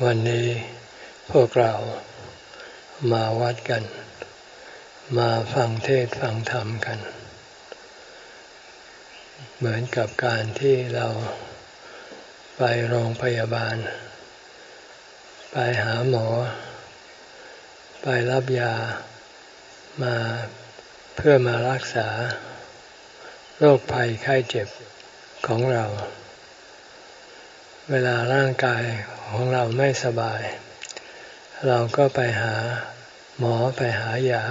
วันนี้พวกเรามาวัดกัน มาฟังเทศฟังธรรมกัน เหมือนกับการที่เราไปโรงพยาบาล ไปหาหมอ ไปรับยามาเพื่อมารักษา โรคภัยไข้เจ็บของเรา เวลาร่างกายของเราไม่สบาย เราก็ไปหาหมอไปหายา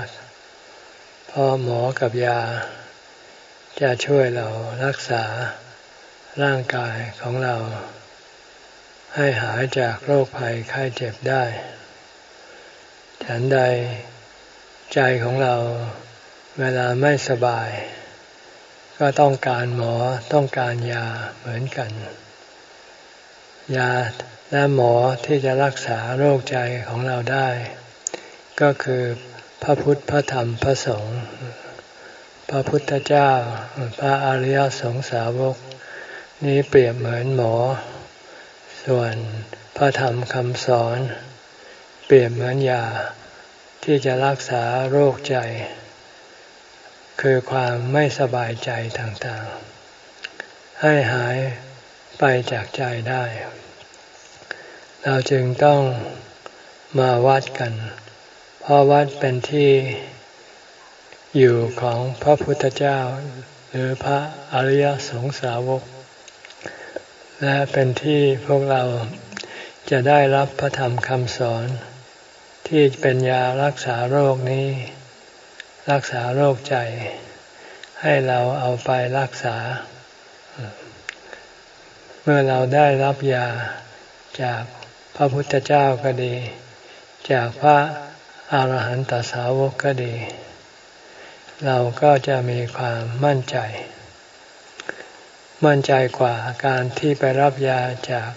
เพราะหมอกับยา จะช่วยเรารักษาร่างกายของเรา ให้หายจากโรคภัยไข้เจ็บได้ฉันใดใจของเราเวลาไม่สบาย ก็ต้องการหมอต้องการยาเหมือนกัน ยาและหมอที่จะรักษาโรคใจของเราได้ ก็คือพระพุทธพระธรรมพระสงฆ์พระพุทธเจ้า พระอริยสงสาวก นี้เปรียบเหมือนหมอ ส่วนพระธรรมคำสอน เปรียบเหมือนยาที่จะรักษาโรคใจ คือความไม่สบายใจต่างๆ ให้หาย ไปจากใจได้ เราจึงต้องมาวัดกัน เพราะวัดเป็นที่อยู่ของพระพุทธเจ้า หรือพระอริยสงสาวก และเป็นที่พวกเราจะได้รับพระธรรมคำสอน ที่เป็นยารักษาโรคนี้ รักษาโรคใจ ให้เราเอาไปรักษา เมื่อเราได้รับยาจากพระพุทธเจ้าก็ดี จากพระอาหารหันตสาวกก็ดี เราก็จะมีความมั่นใจ มั่นใจกว่าการที่ไปรับยาจาก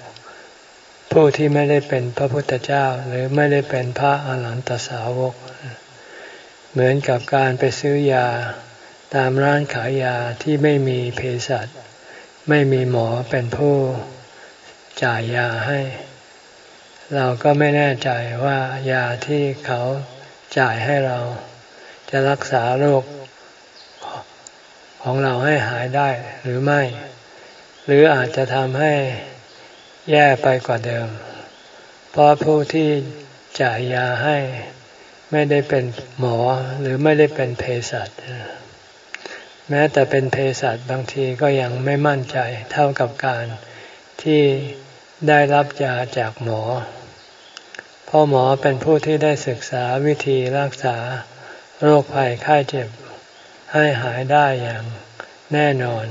ผู้ที่ไม่ได้เป็นพระพุทธเจ้าหรือไม่ได้เป็นพระอาหารหันตสาวก เหมือนกับการไปซื้อยาตามร้านขายยาที่ไม่มีเภสัช ไม่มีหมอเป็นผู้จ่ายยาให้ เราก็ไม่แน่ใจว่ายาที่เขาจ่ายให้เรา จะรักษาโรคของเราให้หายได้หรือไม่ หรืออาจจะทำให้แย่ไปกว่าเดิม เพราะผู้ที่จ่ายยาให้ไม่ได้เป็นหมอหรือไม่ได้เป็นเภสัช แม้แต่เป็นเภสัชบางทีก็ยังไม่มั่นใจเท่ากับการที่ได้รับยาจากหมอ เพราะหมอเป็นผู้ที่ได้ศึกษาวิธีรักษาโรคภัยไข้เจ็บ ให้หายได้อย่างแน่นอน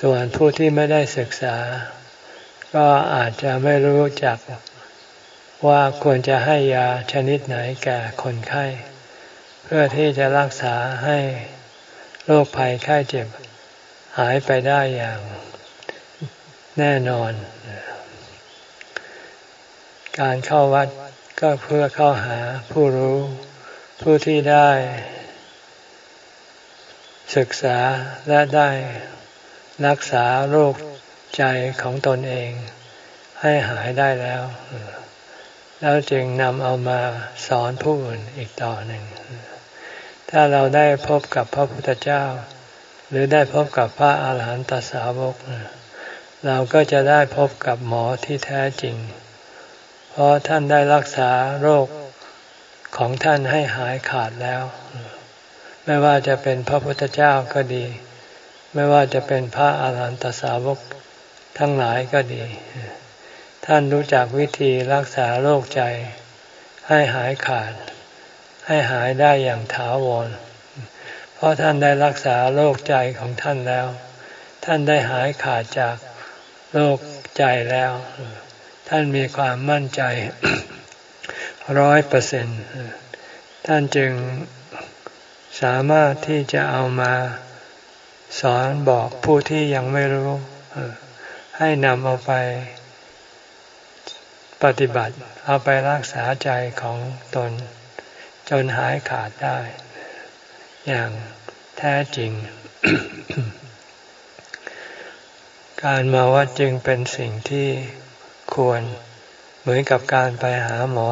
ส่วนผู้ที่ไม่ได้ศึกษา ก็อาจจะไม่รู้จักว่าควรจะให้ยาชนิดไหนแก่คนไข้ เพื่อที่จะรักษาให้ โรคภัยไข้เจ็บ หายไปได้อย่าง แน่นอน การเข้าวัดก็เพื่อเข้าหาผู้รู้ ผู้ที่ได้ ศึกษาและได้รักษาโรคใจของตนเอง ให้หายได้แล้ว แล้วจึงนำเอามาสอนผู้อื่นอีกต่อหนึ่ง ถ้าเราได้พบกับพระพุทธเจ้า หรือได้พบกับพระอาหารหันตสาวก เราก็จะได้พบกับหมอที่แท้จริง เพราะท่านได้รักษาโรคของท่านให้หายขาดแล้ว ไม่ว่าจะเป็นพระพุทธเจ้าก็ดี ไม่ว่าจะเป็นพระอาหารหันตสาวกทั้งหลายก็ดี ท่านรู้จักวิธีรักษาโรคใจให้หายขาด ให้หายได้อย่างถาวร เพราะท่านได้รักษาโรคใจของท่านแล้ว ท่านได้หายขาดจากโรคใจแล้ว ท่านมีความมั่นใจร้อยเปอร์เซ็นต์ท่านจึงสามารถที่จะเอามาสอนบอกผู้ที่ยังไม่รู้ให้นำเอาไปปฏิบัติ เอาไปรักษาใจของตน จนหายขาดได้ อย่างแท้จริง การมาวัดจึงเป็นสิ่งที่ควรเหมือนกับการไปหาหมอ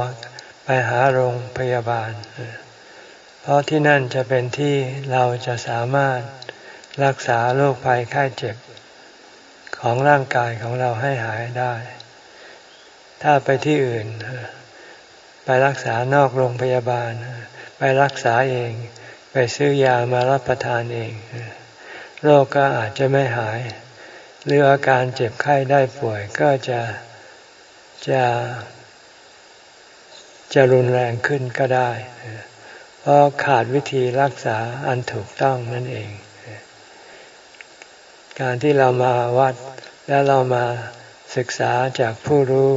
ไปหาโรงพยาบาล เพราะที่นั่นจะเป็นที่เราจะสามารถรักษาโรคภัยไข้เจ็บของร่างกายของเราให้หายได้ ถ้าไปที่อื่น ไปรักษานอกโรงพยาบาล ไปรักษาเอง ไปซื้อยามารับประทานเอง โรคก็อาจจะไม่หาย หรืออาการเจ็บไข้ได้ป่วยก็จะจะจะรุนแรงขึ้นก็ได้ เพราะขาดวิธีรักษาอันถูกต้องนั่นเอง การที่เรามาวัดแล้วเรามาศึกษาจากผู้รู้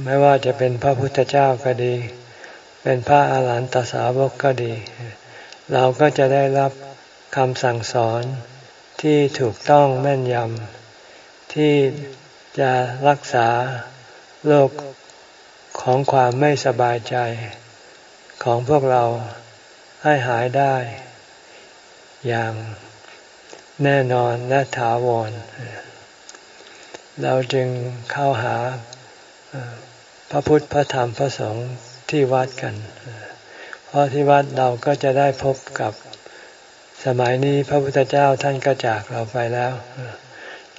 ไม่ว่าจะเป็นพระพุทธเจ้าก็ดี เป็นพระอาหารหันตสาวกก็ดี เราก็จะได้รับคำสั่งสอนที่ถูกต้องแม่นยำที่จะรักษาโรคของความไม่สบายใจของพวกเราให้หายได้ อย่างแน่นอนและถาวร เราจึงเข้าหา พระพุทธพระธรรมพระสงฆ์ที่วัดกัน เพราะที่วัดเราก็จะได้พบกับสมัยนี้พระพุทธเจ้าท่านก็จากเราไปแล้ว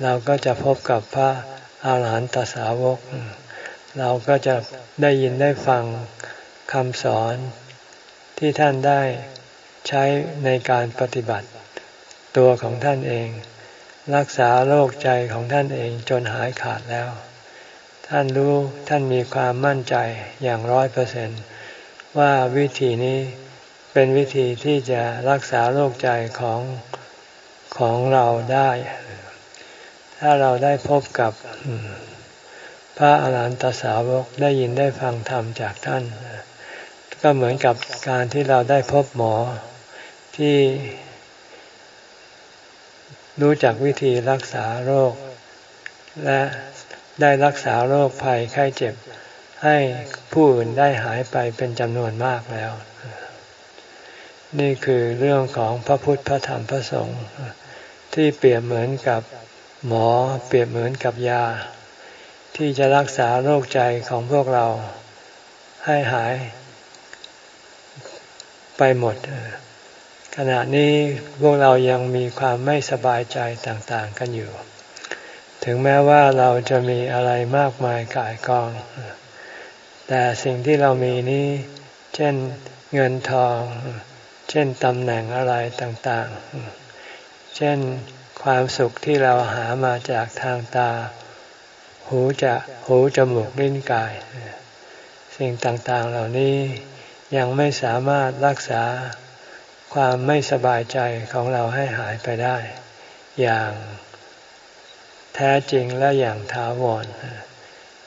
เราก็จะพบกับพระอาหารหันตสาวก เราก็จะได้ยินได้ฟังคำสอนที่ท่านได้ใช้ในการปฏิบัติ ตัวของท่านเอง รักษาโรคใจของท่านเองจนหายขาดแล้ว ท่านรู้ท่านมีความมั่นใจอย่างร้อยเปอร์เซนว่าวิธีนี้เป็นวิธีที่จะรักษาโรคใจของของเราได้ ถ้าเราได้พบกับพระอาหารหันตสาวกได้ยินได้ฟังธรรมจากท่าน ก็เหมือนกับการที่เราได้พบหมอที่รู้จักวิธีรักษาโรค และ ได้รักษาโรคภัยไข้เจ็บ ให้ผู้อื่นได้หายไปเป็นจำนวนมากแล้ว นี่คือเรื่องของพระพุทธพระธรรมพระสงฆ์ที่เปรียบเหมือนกับหมอเปรียบเหมือนกับยา ที่จะรักษาโรคใจของพวกเราให้หายไปหมด ขณะนี้พวกเรายังมีความไม่สบายใจต่าง ๆ กันอยู่ ถึงแม้ว่าเราจะมีอะไรมากมายกายกอง แต่สิ่งที่เรามีนี้ เช่นเงินทอง เช่นตำแหน่งอะไรต่างๆ เช่นความสุขที่เราหามาจากทางตา หูจะหูจมูกลิ้นกาย สิ่งต่างๆเหล่านี้ยังไม่สามารถรักษาความไม่สบายใจของเราให้หายไปได้ อย่าง แท้จริงและอย่างถาวร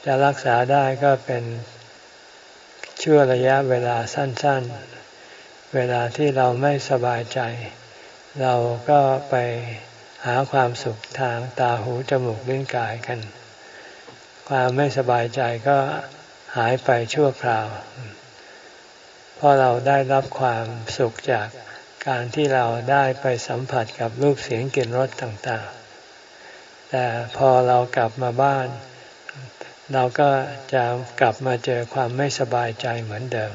จะรักษาได้ก็เป็นชั่วระยะเวลาสั้น ๆ เวลาที่เราไม่สบายใจ เราก็ไปหาความสุขทางตาหูจมูกลิ้นกายกัน ความไม่สบายใจก็หายไปชั่วคราวเพราะเราได้รับความสุขจากการที่เราได้ไปสัมผัสกับรูปเสียงกลิ่นรสต่างๆ แต่พอเรากลับมาบ้าน เราก็จะกลับมาเจอความไม่สบายใจเหมือนเดิม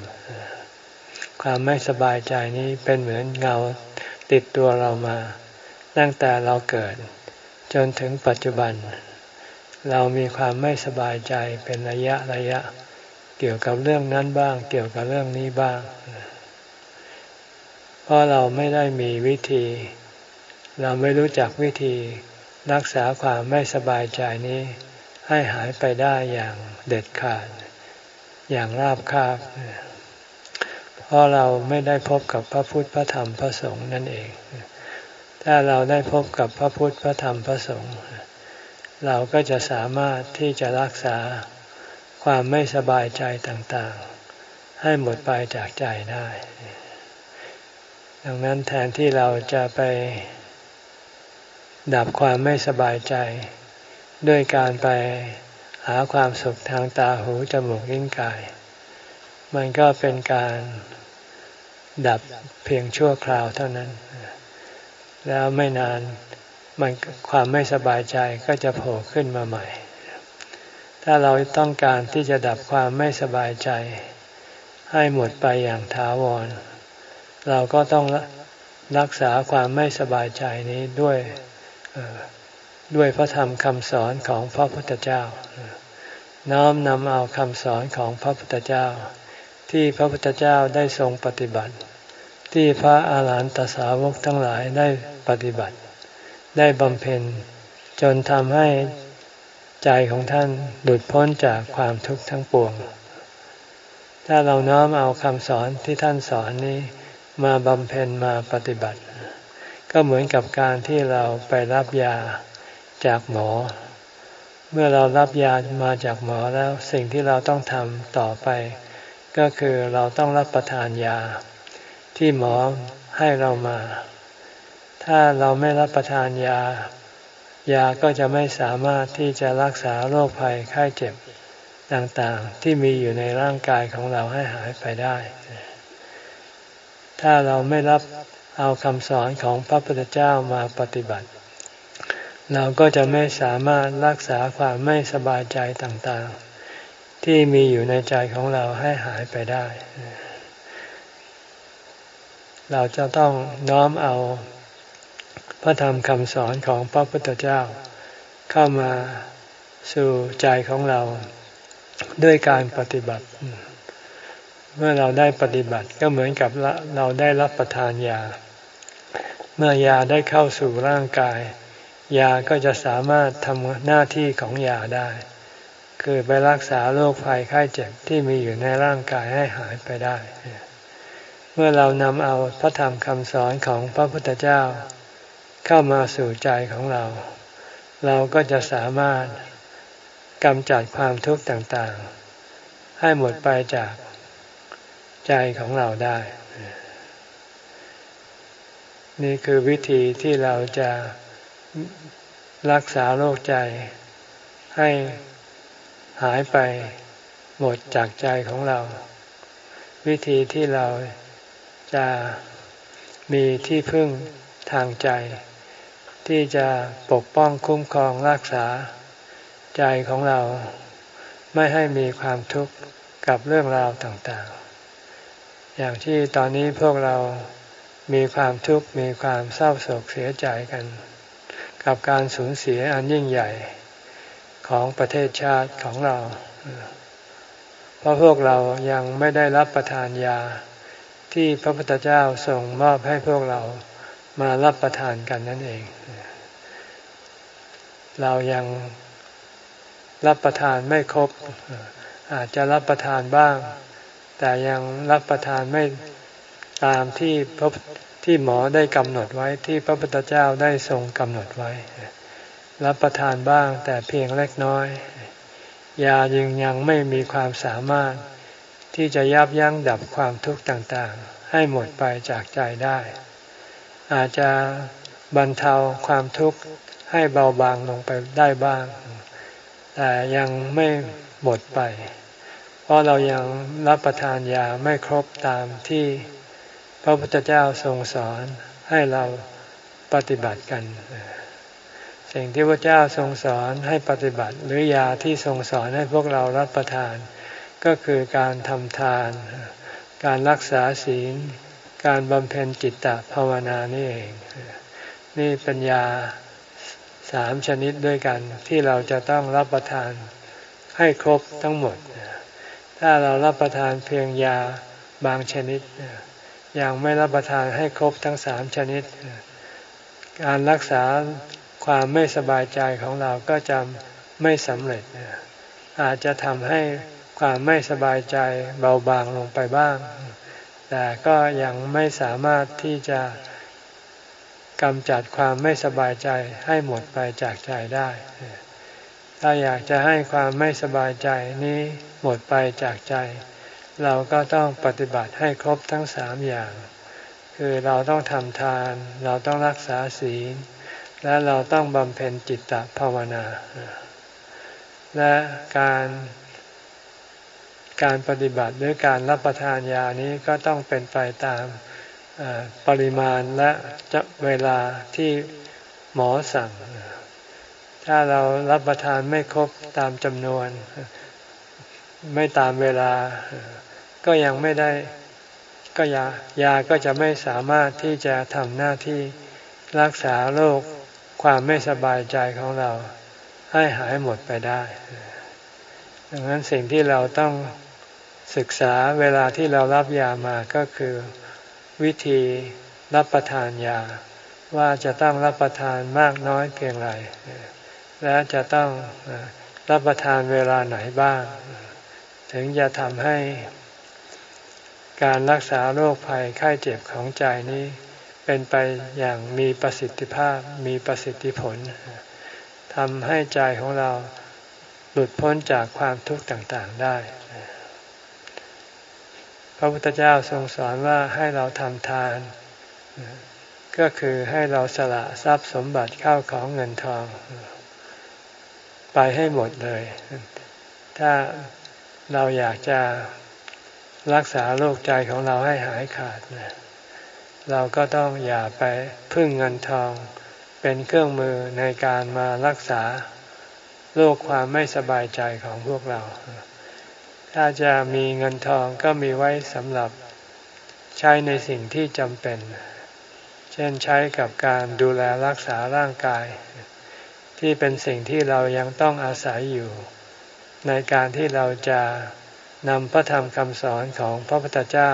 ความไม่สบายใจนี้เป็นเหมือนเงาติดตัวเรามา ตั้งแต่เราเกิด จนถึงปัจจุบัน เรามีความไม่สบายใจเป็นระยะระยะ เกี่ยวกับเรื่องนั้นบ้าง เกี่ยวกับเรื่องนี้บ้าง เพราะเราไม่ได้มีวิธี เราไม่รู้จักวิธี รักษาความไม่สบายใจนี้ ให้หายไปได้อย่างเด็ดขาด อย่างราบคาบ เพราะเราไม่ได้พบกับพระพุทธพระธรรมพระสงฆ์นั่นเอง ถ้าเราได้พบกับพระพุทธพระธรรมพระสงฆ์เราก็จะสามารถที่จะรักษาความไม่สบายใจต่างๆ ให้หมดไปจากใจได้ ดังนั้นแทนที่เราจะไป ดับความไม่สบายใจ ด้วยการไปหาความสุขทางตาหูจมูกลิ้นกาย มันก็เป็นการดับเพียงชั่วคราวเท่านั้น แล้วไม่นานมันความไม่สบายใจก็จะโผล่ขึ้นมาใหม่ ถ้าเราต้องการที่จะดับความไม่สบายใจ ให้หมดไปอย่างถาวร เราก็ต้องรักษาความไม่สบายใจนี้ด้วย ด้วยพระธรรมคำสอนของพระพุทธเจ้า น้อมนำเอาคำสอนของพระพุทธเจ้า ที่พระพุทธเจ้าได้ทรงปฏิบัติ ที่พระอาหารหันตสาวกทั้งหลายได้ปฏิบัติ ได้บำเพ็ญ จนทำให้ใจของท่านหลุดพ้นจากความทุกข์ทั้งปวง ถ้าเราน้อมเอาคำสอนที่ท่านสอนนี้มาบำเพ็ญมาปฏิบัติ ก็เหมือนกับการที่เราไปรับยาจากหมอ เมื่อเรารับยามาจากหมอแล้วสิ่งที่เราต้องทำต่อไป ก็คือเราต้องรับประทานยา ที่หมอให้เรามา ถ้าเราไม่รับประทานยา ยาก็จะไม่สามารถที่จะรักษาโรคภัยไข้เจ็บต่างๆ ที่มีอยู่ในร่างกายของเราให้หายไปได้ ถ้าเราไม่รับ เอาคำสอนของพระพุทธเจ้ามาปฏิบัติ เราก็จะไม่สามารถรักษาความไม่สบายใจต่างๆ ที่มีอยู่ในใจของเราให้หายไปได้ เราจะต้องน้อมเอาพระธรรมคำสอนของพระพุทธเจ้า เข้ามาสู่ใจของเราด้วยการปฏิบัติ เมื่อเราได้ปฏิบัติก็เหมือนกับเราได้รับประทานยา เมื่อยาได้เข้าสู่ร่างกาย ยาก็จะสามารถทำหน้าที่ของยาได้ คือไปรักษาโรคภัยไข้เจ็บที่มีอยู่ในร่างกายให้หายไปได้ เมื่อเรานำเอาพระธรรมคำสอนของพระพุทธเจ้า เข้ามาสู่ใจของเรา เราก็จะสามารถกำจัดความทุกข์ต่างๆ ให้หมดไปจาก ใจของเราได้ นี่คือวิธีที่เราจะรักษาโรคใจ ให้หายไปหมดจากใจของเรา วิธีที่เราจะมีที่พึ่งทางใจ ที่จะปกป้องคุ้มครองรักษาใจของเรา ไม่ให้มีความทุกข์กับเรื่องราวต่างๆ อย่างที่ตอนนี้พวกเรามีความทุกข์มีความเศร้าโศกเสียใจกัน กับการสูญเสียอันยิ่งใหญ่ของประเทศชาติของเรา เพราะพวกเรายังไม่ได้รับประทานยาที่พระพุทธเจ้าส่งมอบให้พวกเรามารับประทานกันนั่นเอง เรายังรับประทานไม่ครบอาจจะรับประทานบ้าง แต่ยังรับประทานไม่ตามที่พระที่หมอได้กำหนดไว้ที่พระพุทธเจ้าได้ทรงกำหนดไว้ รับประทานบ้างแต่เพียงเล็กน้อย ยายังยังไม่มีความสามารถที่จะยับยั้งดับความทุกข์ต่างๆ ให้หมดไปจากใจได้ อาจจะบรรเทาความทุกข์ให้เบาบางลงไปได้บ้าง แต่ยังไม่หมดไป ราะเรายังรับประทานยาไม่ครบตามที่พระพุทธเจ้าทรงสอนให้เราปฏิบัติกัน สิ่งที่พระเจ้าทรงสอนให้ปฏิบัติ หรือยาที่ทรงสอนให้พวกเรารับประทาน ก็คือการทำทาน การรักษาศีล การบำเพ็ญจิตตภาวนานี่เอง นี่เป็นยาสามชนิดด้วยกันที่เราจะต้องรับประทานให้ครบทั้งหมด ถ้าเรารับประทานเพียงยาบางชนิด ยังไม่รับประทานให้ครบทั้งสามชนิด การรักษาความไม่สบายใจของเราก็จะไม่สำเร็จ อาจจะทำให้ความไม่สบายใจเบาบางลงไปบ้าง แต่ก็ยังไม่สามารถที่จะกำจัดความไม่สบายใจให้หมดไปจากใจได้ ถ้าอยากจะให้ความไม่สบายใจนี้ หมดไปจากใจ เราก็ต้องปฏิบัติให้ครบทั้งสามอย่าง คือเราต้องทำทาน เราต้องรักษาศีล และเราต้องบำเพ็ญจิตตภาวนา และการการปฏิบัติหรือการรับประทานยานี้ก็ต้องเป็นไปตามปริมาณและจะเวลาที่หมอสั่ง ถ้าเรารับประทานไม่ครบตามจำนวน ไม่ตามเวลา ก็ยังไม่ได้ก็ยายาก็จะไม่สามารถที่จะทำหน้าที่รักษาโรคความไม่สบายใจของเราให้หายหมดไปได้ ดังนั้นสิ่งที่เราต้องศึกษาเวลาที่เรารับยามาก็คือวิธีรับประทานยา ว่าจะต้องรับประทานมากน้อยเพียงไรและจะต้องรับประทานเวลาไหนบ้าง ถึงจะทำให้การรักษาโรคภัยไข้เจ็บของใจนี้ เป็นไปอย่างมีประสิทธิภาพมีประสิทธิผลทำให้ใจของเราหลุดพ้นจากความทุกข์ต่างๆได้ พระพุทธเจ้าทรงสอนว่าให้เราทำทาน ก็คือให้เราสละทรัพย์สมบัติเข้าของเงินทอง ไปให้หมดเลย ถ้า เราอยากจะรักษาโรคใจของเราให้หายขาดนะเราก็ต้องอย่าไปพึ่งเงินทอง เป็นเครื่องมือในการมารักษาโรคความไม่สบายใจของพวกเรา ถ้าจะมีเงินทองก็มีไว้สำหรับใช้ในสิ่งที่จำเป็น เช่นใช้กับการดูแลรักษาร่างกาย ที่เป็นสิ่งที่เรายังต้องอาศัยอยู่ ในการที่เราจะนำพระธรรมคำสอนของพระพุทธเจ้า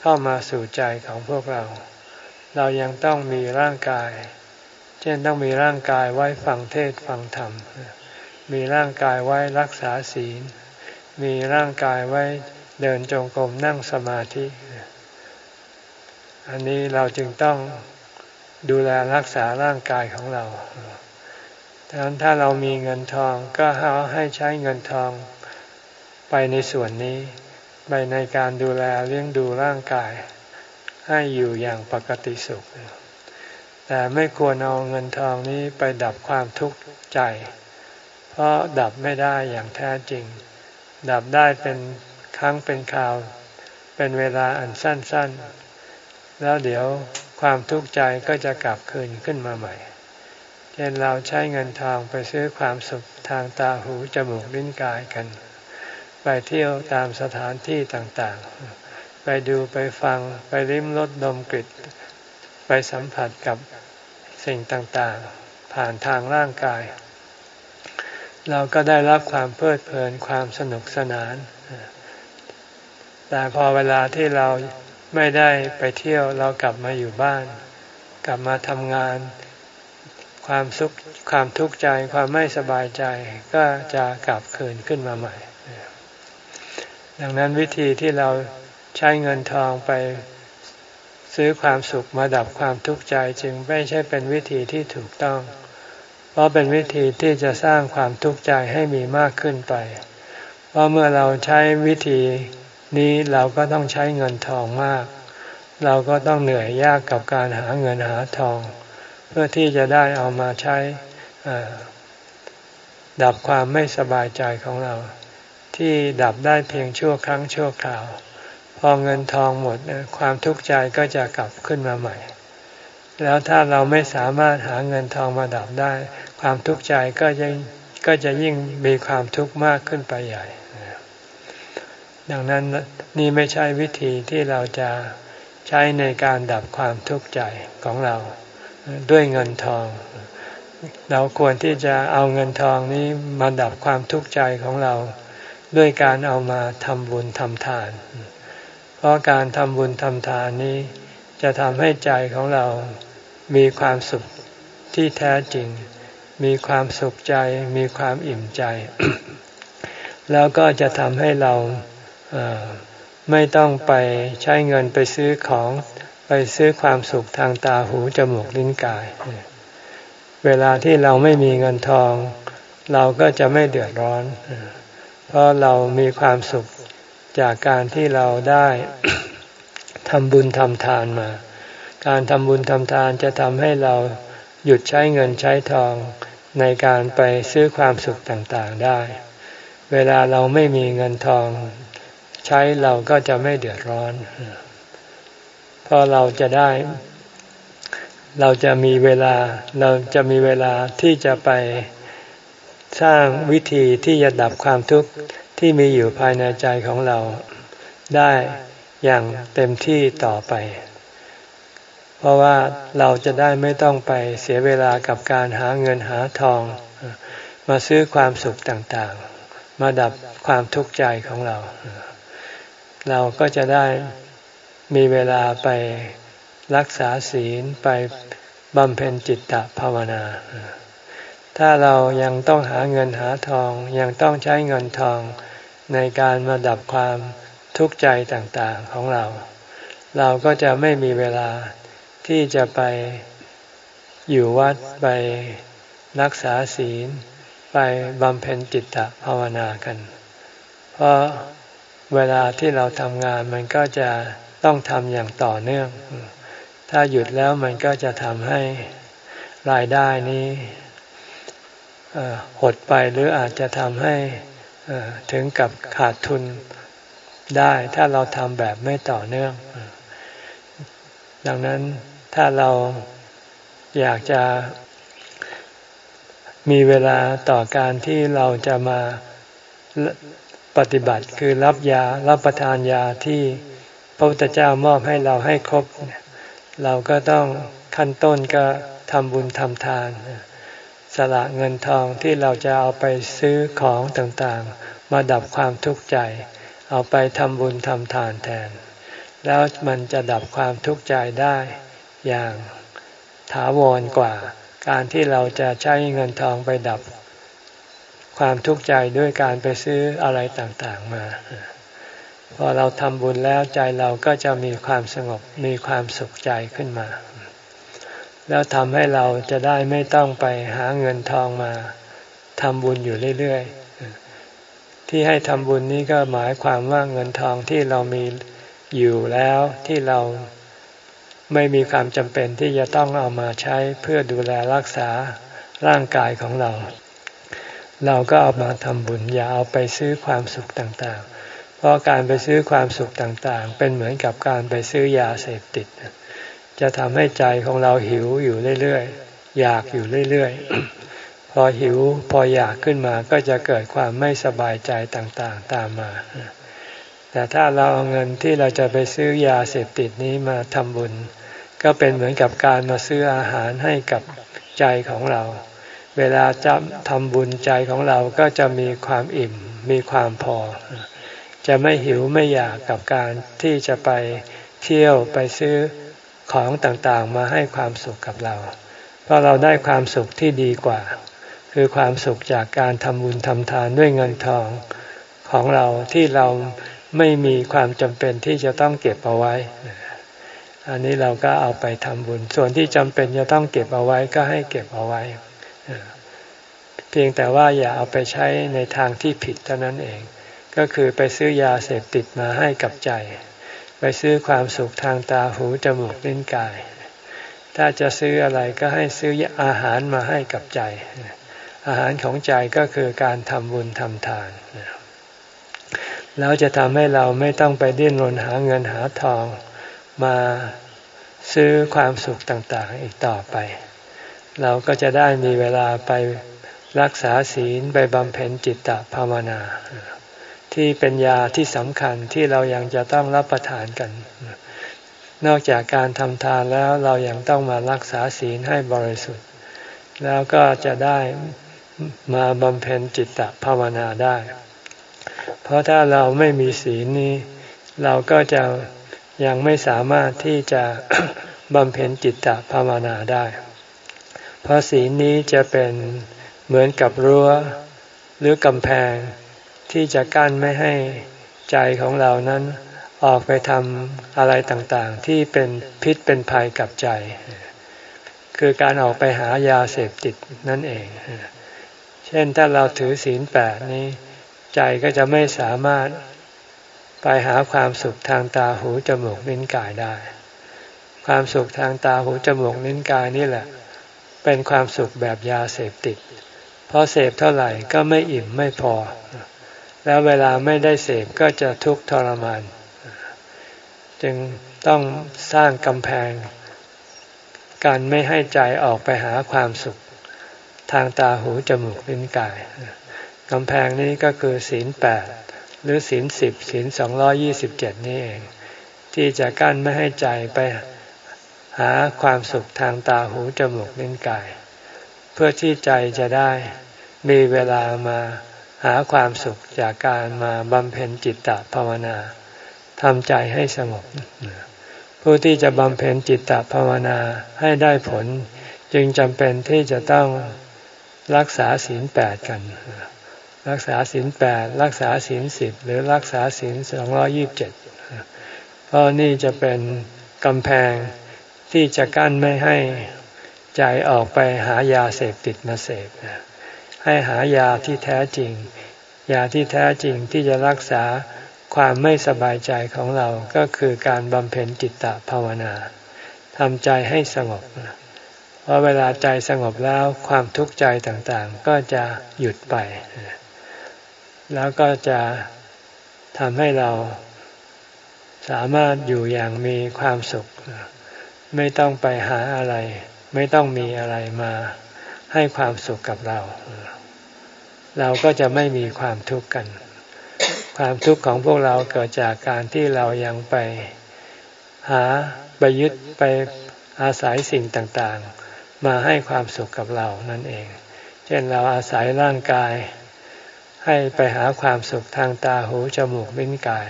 เข้ามาสู่ใจของพวกเรา เรายังต้องมีร่างกาย เช่นต้องมีร่างกายไว้ฟังเทศฟังธรรม มีร่างกายไว้รักษาศีล มีร่างกายไว้เดินจงกรมนั่งสมาธิ อันนี้เราจึงต้องดูแลรักษาร่างกายของเรา ดังนั้นถ้าเรามีเงินทองก็ให้ใช้เงินทองไปในส่วนนี้ ไปในการดูแลเลี้ยงดูร่างกาย ให้อยู่อย่างปกติสุข แต่ไม่ควรเอาเงินทองนี้ไปดับความทุกข์ใจ เพราะดับไม่ได้อย่างแท้จริง ดับได้เป็นครั้งเป็นคราว เป็นเวลาอันสั้นๆ แล้วเดี๋ยวความทุกข์ใจก็จะกลับคืนขึ้นมาใหม่ เช่นเราใช้เงินทองไปซื้อความสุขทางตาหูจมูกลิ้นกายกัน ไปเที่ยวตามสถานที่ต่างๆ ไปดูไปฟังไปลิ้มรสดมกลิ่นไปสัมผัสกับสิ่งต่างๆ ผ่านทางร่างกาย เราก็ได้รับความเพลิดเพลินความสนุกสนาน แต่พอเวลาที่เราไม่ได้ไปเที่ยวเรากลับมาอยู่บ้าน กลับมาทำงาน ความสุขความทุกข์ใจความไม่สบายใจก็จะกลับคืนขึ้นมาใหม่ ดังนั้นวิธีที่เราใช้เงินทองไปซื้อความสุขมาดับความทุกข์ใจจึงไม่ใช่เป็นวิธีที่ถูกต้อง เพราะเป็นวิธีที่จะสร้างความทุกข์ใจให้มีมากขึ้นไป เพราะเมื่อเราใช้วิธีนี้เราก็ต้องใช้เงินทองมาก เราก็ต้องเหนื่อยยากกับการหาเงินหาทอง เพื่อที่จะได้เอามาใช้ดับความไม่สบายใจของเรา ที่ดับได้เพียงชั่วครั้งชั่วคราว พอเงินทองหมดความทุกข์ใจก็จะกลับขึ้นมาใหม่ แล้วถ้าเราไม่สามารถหาเงินทองมาดับได้ ความทุกข์ใจก็จะก็จะยิ่งมีความทุกข์มากขึ้นไปใหญ่ ดังนั้นนี่ไม่ใช่วิธีที่เราจะใช้ในการดับความทุกข์ใจของเรา ด้วยเงินทอง เราควรที่จะเอาเงินทองนี้มาดับความทุกข์ใจของเรา ด้วยการเอามาทำบุญทำทาน เพราะการทำบุญทำทานนี้ จะทำให้ใจของเรามีความสุขที่แท้จริง มีความสุขใจ มีความอิ่มใจ แล้วก็จะทำให้เราไม่ต้องไปใช้เงินไปซื้อของ ซื้อความสุขทางตาหูจมูกลิ้นกาย เวลาที่เราไม่มีเงินทอง เราก็จะไม่เดือดร้อน เพราะเรามีความสุขจากการที่เราได้ทำบุญทำทานมา การทำบุญทำทานจะทำให้เราหยุดใช้เงินใช้ทองในการไปซื้อความสุขต่างๆได้ เวลาเราไม่มีเงินทอง ใช้เราก็จะไม่เดือดร้อน เพราะเราจะได้ เราจะมีเวลาเราจะมีเวลาที่จะไปสร้างวิธีที่จะดับความทุกข์ที่มีอยู่ภายในใจของเราได้อย่างเต็มที่ต่อไป เพราะว่าเราจะได้ไม่ต้องไปเสียเวลากับการหาเงินหาทอง มาซื้อความสุขต่างๆ มาดับความทุกข์ใจของเรา เราก็จะได้ มีเวลาไปรักษาศีลไปบำเพ็ญจิตตภาวนา ถ้าเรายังต้องหาเงินหาทองยังต้องใช้เงินทองในการมาดับความทุกข์ใจต่างๆของเรา เราก็จะไม่มีเวลาที่จะไปอยู่วัดไปรักษาศีล ไปบำเพ็ญจิตตภาวนากัน เพราะเวลาที่เราทำงานมันก็จะ ต้องทำอย่างต่อเนื่อง ถ้าหยุดแล้วมันก็จะทำให้รายได้นี้หดไปหรืออาจจะทำให้ถึงกับขาดทุนได้ ถ้าเราทำแบบไม่ต่อเนื่อง ดังนั้นถ้าเราอยากจะมีเวลาต่อการที่เราจะมาปฏิบัติคือรับยารับประทานยาที่ ระพุทธเจ้ามอบให้เราให้ครบ เราก็ต้องขั้นต้นก็ทำบุญทำทาน สละเงินทองที่เราจะเอาไปซื้อของต่างๆ มาดับความทุกข์ใจ เอาไปทำบุญทำทานแทน แล้วมันจะดับความทุกข์ใจได้อย่างถาวรกว่า การที่เราจะใช้เงินทองไปดับความทุกข์ใจด้วยการไปซื้ออะไรต่างๆมา พอเราทำบุญแล้วใจเราก็จะมีความสงบมีความสุขใจขึ้นมา แล้วทำให้เราจะได้ไม่ต้องไปหาเงินทองมาทำบุญอยู่เรื่อยๆ ที่ให้ทำบุญนี้ก็หมายความว่าเงินทองที่เรามีอยู่แล้วที่เราไม่มีความจำเป็นที่จะต้องเอามาใช้เพื่อดูแลรักษาร่างกายของเรา เราก็เอามาทำบุญอย่าเอาไปซื้อความสุขต่างๆ เพราะการไปซื้อความสุขต่างๆ เป็นเหมือนกับการไปซื้อยาเสพติด จะทำให้ใจของเราหิวอยู่เรื่อยๆ อยากอยู่เรื่อยๆ พอหิวพออยากขึ้นมาก็จะเกิดความไม่สบายใจต่างๆ ตามมา แต่ถ้าเราเอาเงินที่เราจะไปซื้อยาเสพติดนี้มาทำบุญ ก็เป็นเหมือนกับการมาซื้ออาหารให้กับใจของเราเวลาจะทำบุญใจของเราก็จะมีความอิ่ม มีความพอ จะไม่หิวไม่อยากกับการที่จะไปเที่ยวไปซื้อของต่างๆ มาให้ความสุขกับเรา เพราะเราได้ความสุขที่ดีกว่า คือความสุขจากการทำบุญทำทานด้วยเงินทองของเราที่เราไม่มีความจำเป็นที่จะต้องเก็บเอาไว้ อันนี้เราก็เอาไปทำบุญ ส่วนที่จำเป็นจะต้องเก็บเอาไว้ก็ให้เก็บเอาไว้ เพียงแต่ว่าอย่าเอาไปใช้ในทางที่ผิดเท่านั้นเอง ก็คือไปซื้อยาเสพติดมาให้กับใจ ไปซื้อความสุขทางตาหูจมูกลิ้นกาย ถ้าจะซื้ออะไรก็ให้ซื้ออาหารมาให้กับใจ อาหารของใจก็คือการทำบุญทำทานแล้วจะทำให้เราไม่ต้องไปดิ้นรนหาเงินหาทองมาซื้อความสุขต่างๆอีกต่อไป เราก็จะได้มีเวลาไปรักษาศีลไปบำเพ็ญจิตตภาวนา ที่เป็นยาที่สำคัญที่เรายังจะต้องรับประทานกัน นอกจากการทำทานแล้วเรายังต้องมารักษาศีลให้บริสุทธิ์ แล้วก็จะได้มาบำเพ็ญจิตตภาวนาได้ เพราะถ้าเราไม่มีศีลนี้ เราก็จะยังไม่สามารถที่จะบำเพ็ญจิตตภาวนาได้ เพราะศีลนี้จะเป็นเหมือนกับรั้วหรือกำแพง ที่จะกั้นไม่ให้ใจของเรานั้นออกไปทำอะไรต่างๆ ที่เป็นพิษเป็นภัยกับใจ คือการออกไปหายาเสพติดนั่นเอง เช่นถ้าเราถือศีลแปดนี้ ใจก็จะไม่สามารถไปหาความสุขทางตาหูจมูกลิ้นกายได้ ความสุขทางตาหูจมูกลิ้นกายนี่แหละ เป็นความสุขแบบยาเสพติด เพราะเสพเท่าไหร่ก็ไม่อิ่มไม่พอ แล้วเวลาไม่ได้เสพก็จะทุกข์ทรมาน จึงต้องสร้างกำแพง การไม่ให้ใจออกไปหาความสุข ทางตาหูจมูกลิ้นกายกำแพงนี้ก็คือศีลแปดหรือศีลสิบศีลสองร้อยี่สิบเจ็ดนี่เอง ที่จะกั้นไม่ให้ใจไปหาความสุขทางตาหูจมูกลิ้นกาย เพื่อที่ใจจะได้มีเวลามา หาความสุขจากการมาบำเพ็ญจิตตภาวนาทำใจให้สงบ ผู้ที่จะบำเพ็ญจิตตภาวนาให้ได้ผล จึงจำเป็นที่จะต้องรักษาศีลแปดกัน รักษาศีลแปดรักษาศีลสิบหรือรักษาศีลสองร้อยี่บเจ็ดเพราะนี่จะเป็นกำแพงที่จะกั้นไม่ให้ใจออกไปหายาเสพติดมาเสพ ให้หายาที่แท้จริง ยาที่แท้จริงที่จะรักษาความไม่สบายใจของเราก็คือการบำเพ็ญจิตตภาวนาทำใจให้สงบ เพราะเวลาใจสงบแล้วความทุกข์ใจต่างๆ ก็จะหยุดไป แล้วก็จะทำให้เราสามารถอยู่อย่างมีความสุข ไม่ต้องไปหาอะไร ไม่ต้องมีอะไรมา ให้ความสุขกับเรา เราก็จะไม่มีความทุกข์กัน ความทุกข์ของพวกเราเกิดจากการที่เรายังไปหาไปยึดไปอาศัยสิ่งต่างๆ มาให้ความสุขกับเรานั่นเอง เช่นเราอาศัยร่างกาย ให้ไปหาความสุขทางตาหูจมูกลิ้นกาย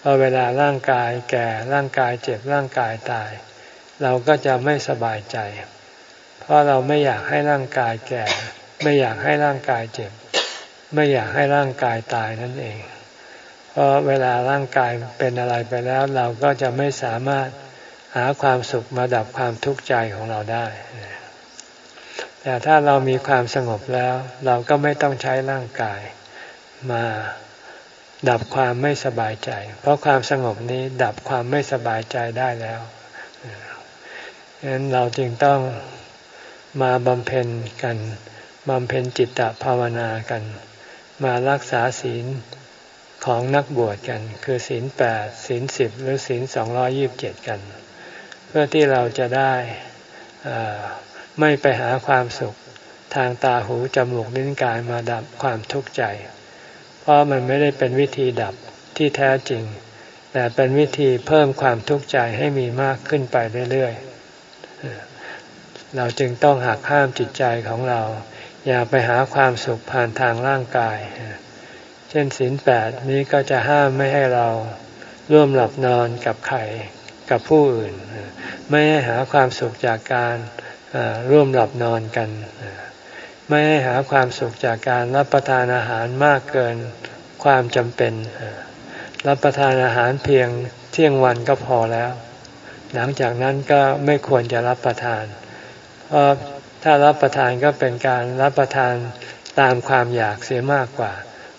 พอเวลาร่างกายแก่ร่างกายเจ็บร่างกายตาย เราก็จะไม่สบายใจ เพราะเราไม่อยากให้ร่างกายแก่ ไม่อยากให้ร่างกายเจ็บ ไม่อยากให้ร่างกายตายนั่นเอง เพราะเวลาร่างกายเป็นอะไรไปแล้ว เราก็จะไม่สามารถหาความสุขมาดับความทุกข์ใจของเราได้ แต่ถ้าเรามีความสงบแล้ว เราก็ไม่ต้องใช้ร่างกายมาดับความไม่สบายใจ เพราะความสงบนี้ดับความไม่สบายใจได้แล้วดังนั้นเราจึงต้อง มาบำเพ็ญกันบำเพ็ญจิตตภาวนากัน มารักษาศีลของนักบวชกัน คือศีลแปดศีลสิบหรือศีลสองร้อยิบเจ็ดกัน เพื่อที่เราจะได้ไม่ไปหาความสุขทางตาหูจมูกลิ้นกายมาดับความทุกข์ใจ เพราะมันไม่ได้เป็นวิธีดับที่แท้จริง แต่เป็นวิธีเพิ่มความทุกข์ใจให้มีมากขึ้นไปเรื่อยๆ เราจึงต้องหักห้ามจิตใจของเรา อย่าไปหาความสุขผ่านทางร่างกาย เช่นศีลแปดนี้ก็จะห้ามไม่ให้เราร่วมหลับนอนกับใครกับผู้อื่น ไม่ให้หาความสุขจากการร่วมหลับนอนกัน ไม่ให้หาความสุขจากการรับประทานอาหารมากเกินความจำเป็น รับประทานอาหารเพียงเที่ยงวันก็พอแล้ว หลังจากนั้นก็ไม่ควรจะรับประทาน เพราะถ้ารับประทานก็เป็นการรับประทานตามความอยากเสียมากกว่า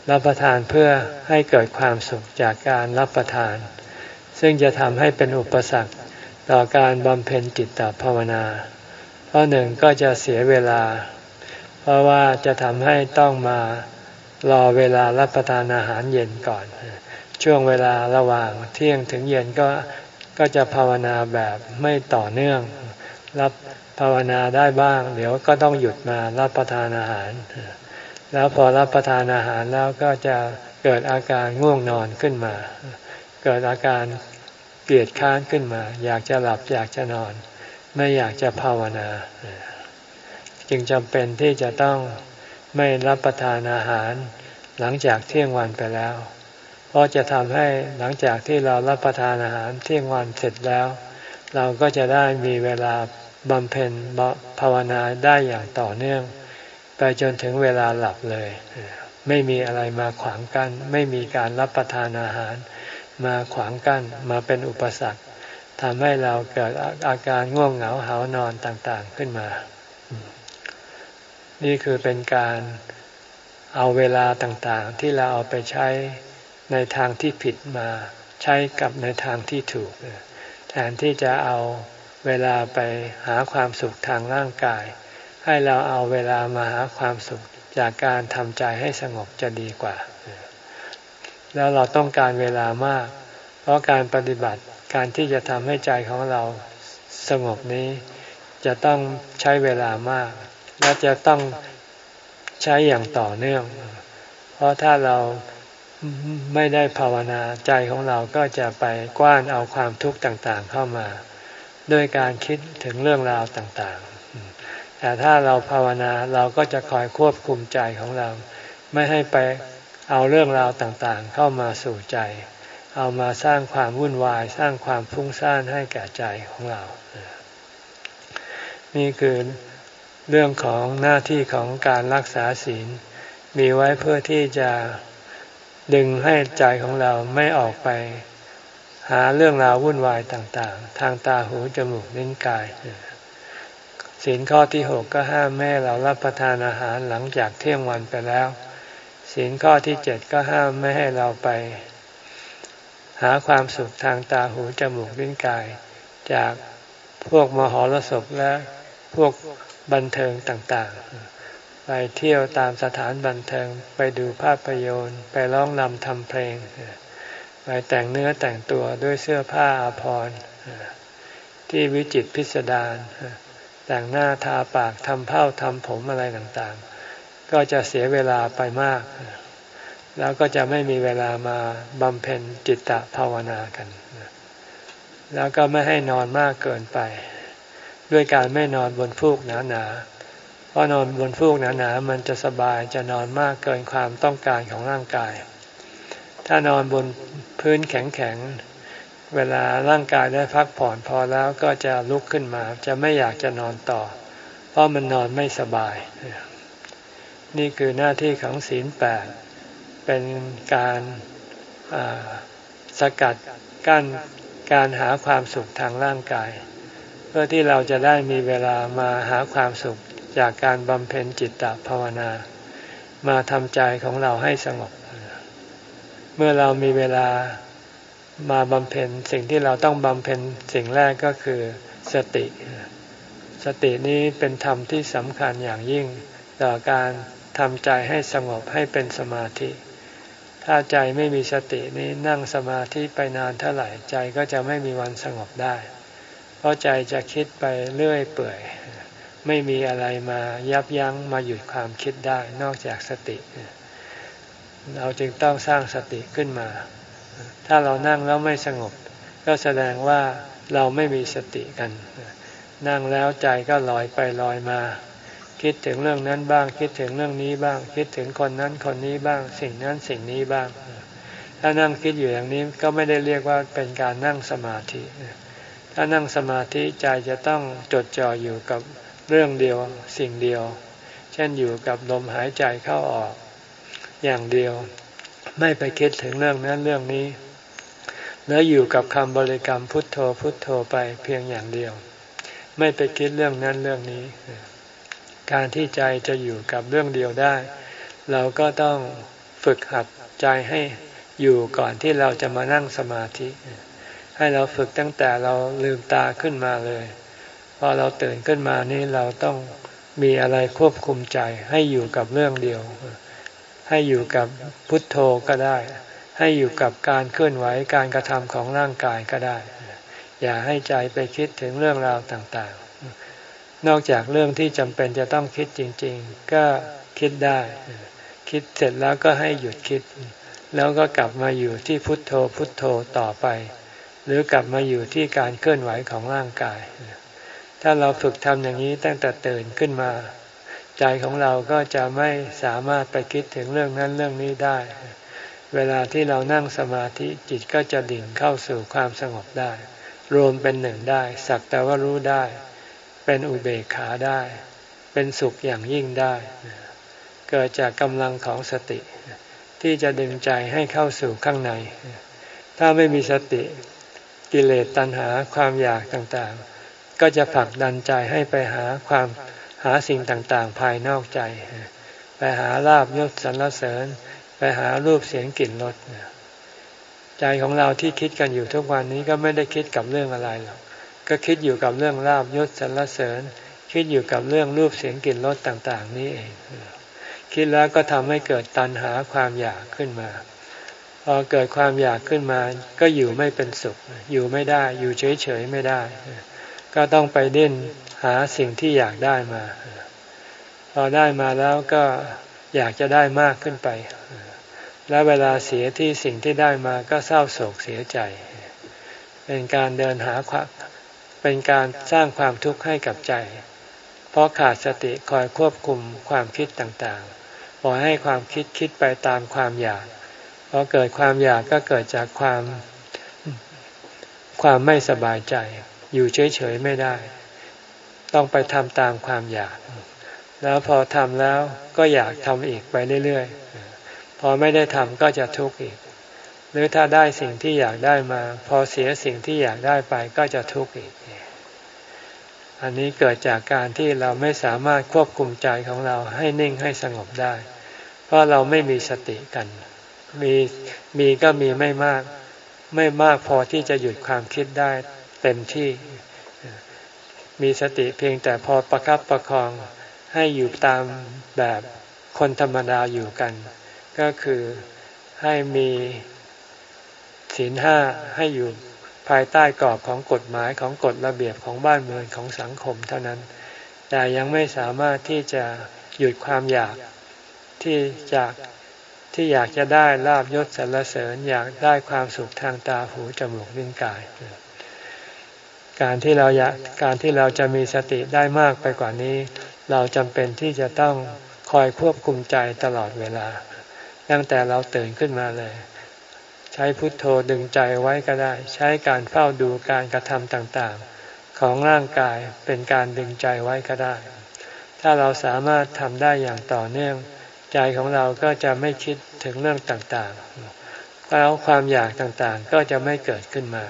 รับประทานเพื่อให้เกิดความสุขจากการรับประทาน ซึ่งจะทำให้เป็นอุปสรรคต่อการบำเพ็ญจิตตภาวนา เพราะหนึ่งก็จะเสียเวลา เพราะว่าจะทำให้ต้องมารอเวลารับประทานอาหารเย็นก่อน ช่วงเวลาระหว่างเที่ยงถึงเย็นก็ก็จะภาวนาแบบไม่ต่อเนื่อง รับ ภาวนาได้บ้าง เดี๋ยวก็ต้องหยุดมารับประทานอาหาร แล้วพอรับประทานอาหารแล้วก็จะเกิดอาการง่วงนอนขึ้นมา เกิดอาการเกลียดค้านขึ้นมา อยากจะหลับอยากจะนอน ไม่อยากจะภาวนา จึงจำเป็นที่จะต้องไม่รับประทานอาหาร หลังจากเที่ยงวันไปแล้ว เพราะจะทำให้หลังจากที่เรารับประทานอาหารเที่ยงวันเสร็จแล้ว เราก็จะได้มีเวลา บำเพ็ญภาวนาได้อย่างต่อเนื่อง ไปจนถึงเวลาหลับเลย ไม่มีอะไรมาขวางกัน้นไม่มีการรับประทานอาหาร มาขวางกัน้นมาเป็นอุปสรรคทำให้เราเกิดอาการง่วงเหงาหานอนต่างๆขึ้นมา นี่คือเป็นการเอาเวลาต่างๆ ที่เราเอาไปใช้ในทางที่ผิดมาใช้กับในทางที่ถูกแทนที่จะเอา เวลาไปหาความสุขทางร่างกาย ให้เราเอาเวลามาหาความสุขจากการทำใจให้สงบจะดีกว่า แล้วเราต้องการเวลามาก เพราะการปฏิบัติการที่จะทำให้ใจของเราสงบนี้ จะต้องใช้เวลามาก และจะต้องใช้อย่างต่อเนื่อง เพราะถ้าเราไม่ได้ภาวนาใจของเราก็จะไปกว้านเอาความทุกข์ต่างๆเข้ามา ด้วยการคิดถึงเรื่องราวต่างๆ แต่ถ้าเราภาวนาเราก็จะคอยควบคุมใจของเรา ไม่ให้ไปเอาเรื่องราวต่างๆ เข้ามาสู่ใจ เอามาสร้างความวุ่นวาย สร้างความฟุ้งซ่านให้แก่ใจของเรา นี่คือเรื่องของหน้าที่ของการรักษาศีล มีไว้เพื่อที่จะดึงให้ใจของเราไม่ออกไป หาเรื่องราววุ่นวายต่างๆ ทางตาหูจมูกลิ้นกายศีลข้อที่หกก็ห้ามแม่เรารับประทานอาหารหลังจากเที่ยงวันไปแล้วศีลข้อที่เจ็ดก็ห้ามไม่ให้เราไป หาความสุขทางตาหูจมูกลิ้นกาย จากพวกมหรสพและพวกบันเทิงต่างๆ ไปเที่ยวตามสถานบันเทิงไปดูภาพยนตร์ ไปร้องนำทำเพลง ไปแต่งเนื้อแต่งตัวด้วยเสื้อผ้าอาภรณ์ที่วิจิตพิสดารแต่งหน้าทาปากทำเผ้าทำผมอะไรต่างๆ ก็จะเสียเวลาไปมาก แล้วก็จะไม่มีเวลามาบำเพ็ญจิตตภาวนากัน แล้วก็ไม่ให้นอนมากเกินไป ด้วยการไม่นอนบนฟูกหนาๆเพราะนอนบนฟูกหนาๆมันจะสบายจะนอนมากเกินความต้องการของร่างกาย ถ้านอนบนพื้นแข็งๆ เวลาร่างกายได้พักผ่อนพอแล้วก็จะลุกขึ้นมา จะไม่อยากจะนอนต่อ เพราะมันนอนไม่สบาย นี่คือหน้าที่ของศีลแปดเป็นการสกัดกั้นการหาความสุขทางร่างกาย เพื่อที่เราจะได้มีเวลามาหาความสุขจากการบำเพ็ญจิตตภาวนา มาทำใจของเราให้สงบ เมื่อเรามีเวลามาบำเพ็ญสิ่งที่เราต้องบำเพ็ญสิ่งแรกก็คือสติ สตินี้เป็นธรรมที่สำคัญอย่างยิ่ง ต่อการทำใจให้สงบให้เป็นสมาธิ ถ้าใจไม่มีสตินี้นั่งสมาธิไปนานเท่าไหร่ใจก็จะไม่มีวันสงบได้ เพราะใจจะคิดไปเรื่อยเปื่อย ไม่มีอะไรมายับยั้งมาหยุดความคิดได้นอกจากสติเเราจึงต้องสร้างสติขึ้นมา ถ้าเรานั่งแล้วไม่สงบ ก็แสดงว่าเราไม่มีสติกัน นั่งแล้วใจก็ลอยไปลอยมา คิดถึงเรื่องนั้นบ้าง คิดถึงเรื่องนี้บ้าง คิดถึงคนนั้นคนนี้บ้าง สิ่งนั้นสิ่งนี้บ้าง ถ้านั่งคิดอยู่อย่างนี้ก็ไม่ได้เรียกว่าเป็นการนั่งสมาธิ ถ้านั่งสมาธิใจจะต้องจดจ่ออยู่กับเรื่องเดียวสิ่งเดียว เช่นอยู่กับลมหายใจเข้าออก อย่างเดียว ไม่ไปคิดถึงเรื่องนั้นเรื่องนี้ แล้วอยู่กับคำบริกรรมพุทโธพุทโธไปเพียงอย่างเดียว ไม่ไปคิดเรื่องนั้นเรื่องนี้ การที่ใจจะอยู่กับเรื่องเดียวได้ เราก็ต้องฝึกหัดใจให้อยู่ก่อนที่เราจะมานั่งสมาธิ ให้เราฝึกตั้งแต่เราลืมตาขึ้นมาเลย พอเราตื่นขึ้นมานี่เราต้องมีอะไรควบคุมใจให้อยู่กับเรื่องเดียว ให้อยู่กับพุทโธก็ได้ ให้อยู่กับการเคลื่อนไหวการกระทำของร่างกายก็ได้ อย่าให้ใจไปคิดถึงเรื่องราวต่างๆ นอกจากเรื่องที่จำเป็นจะต้องคิดจริง ๆ ก็คิดได้ คิดเสร็จแล้วก็ให้หยุดคิด แล้วก็กลับมาอยู่ที่พุทโธพุทโธต่อไป หรือกลับมาอยู่ที่การเคลื่อนไหวของร่างกาย ถ้าเราฝึกทำอย่างนี้ตั้งแต่ตื่นขึ้นมา ใจของเราก็จะไม่สามารถไปคิดถึงเรื่องนั้นเรื่องนี้ได้ เวลาที่เรานั่งสมาธิจิตก็จะดิ่งเข้าสู่ความสงบได้ รวมเป็นหนึ่งได้ สักแต่ว่ารู้ได้ เป็นอุเบกขาได้ เป็นสุขอย่างยิ่งได้ เกิดจากกำลังของสติ ที่จะดึงใจให้เข้าสู่ข้างใน ถ้าไม่มีสติกิเลสตัณหาความอยากต่างๆ ก็จะผลักดันใจให้ไปหาความ หาสิ่งต่างๆ ภายนอกใจ ไปหาลาบยศสรรเสริญ ไปหารูปเสียงกลิ่นรสใจของเราที่คิดกันอยู่ทุกวันนี้ก็ไม่ได้คิดกับเรื่องอะไรหรอกก็คิดอยู่กับเรื่องลาบยศสรรเสริญ คิดอยู่กับเรื่องรูปเสียงกลิ่นรสต่างๆ นี้เองคิดแล้วก็ทำให้เกิดตัณหาความอยากขึ้นมา พอเกิดความอยากขึ้นมา ก็อยู่ไม่เป็นสุข อยู่ไม่ได้ อยู่เฉยๆไม่ได้ ก็ต้องไปเดิน หาสิ่งที่อยากได้มา พอได้มาแล้วก็อยากจะได้มากขึ้นไป และเวลาเสียที่สิ่งที่ได้มาก็เศร้าโศกเสียใจ เป็นการเดินหาความเป็นการสร้างความทุกข์ให้กับใจ เพราะขาดสติคอยควบคุมความคิดต่างๆปล่อยให้ความคิดคิดไปตามความอยากพอเกิดความอยากก็เกิดจากความความไม่สบายใจ อยู่เฉยๆไม่ได้ ต้องไปทำตามความอยาก แล้วพอทำแล้วก็อยากทำอีกไปเรื่อยๆ พอไม่ได้ทำก็จะทุกข์อีก หรือถ้าได้สิ่งที่อยากได้มา พอเสียสิ่งที่อยากได้ไปก็จะทุกข์อีก อันนี้เกิดจากการที่เราไม่สามารถควบคุมใจของเราให้นิ่งให้สงบได้ เพราะเราไม่มีสติกัน มีมีก็มีไม่มาก ไม่มากพอที่จะหยุดความคิดได้เต็มที่ มีสติเพียงแต่พอประครับประคองให้อยู่ตามแบบคนธรรมดาอยู่กัน ก็คือให้มีศีลห้าให้อยู่ภายใต้กรอบของกฎหมายของกฎระเบียบของบ้านเมืองของสังคมเท่านั้น แต่ยังไม่สามารถที่จะหยุดความอยากที่จากที่อยากจะได้ลาบยศสรรเสริญอยากได้ความสุขทางตาหูจมูกลิ้นกาย การที่เราอยากการที่เราจะมีสติได้มากไปกว่านี้ เราจำเป็นที่จะต้องคอยควบคุมใจตลอดเวลา ตั้งแต่เราตื่นขึ้นมาเลย ใช้พุทโธดึงใจไว้ก็ได้ ใช้การเฝ้าดูการกระทำต่างๆ ของร่างกายเป็นการดึงใจไว้ก็ได้ ถ้าเราสามารถทำได้อย่างต่อเนื่อง ใจของเราก็จะไม่คิดถึงเรื่องต่างๆแล้วความอยากต่างๆก็จะไม่เกิดขึ้นมา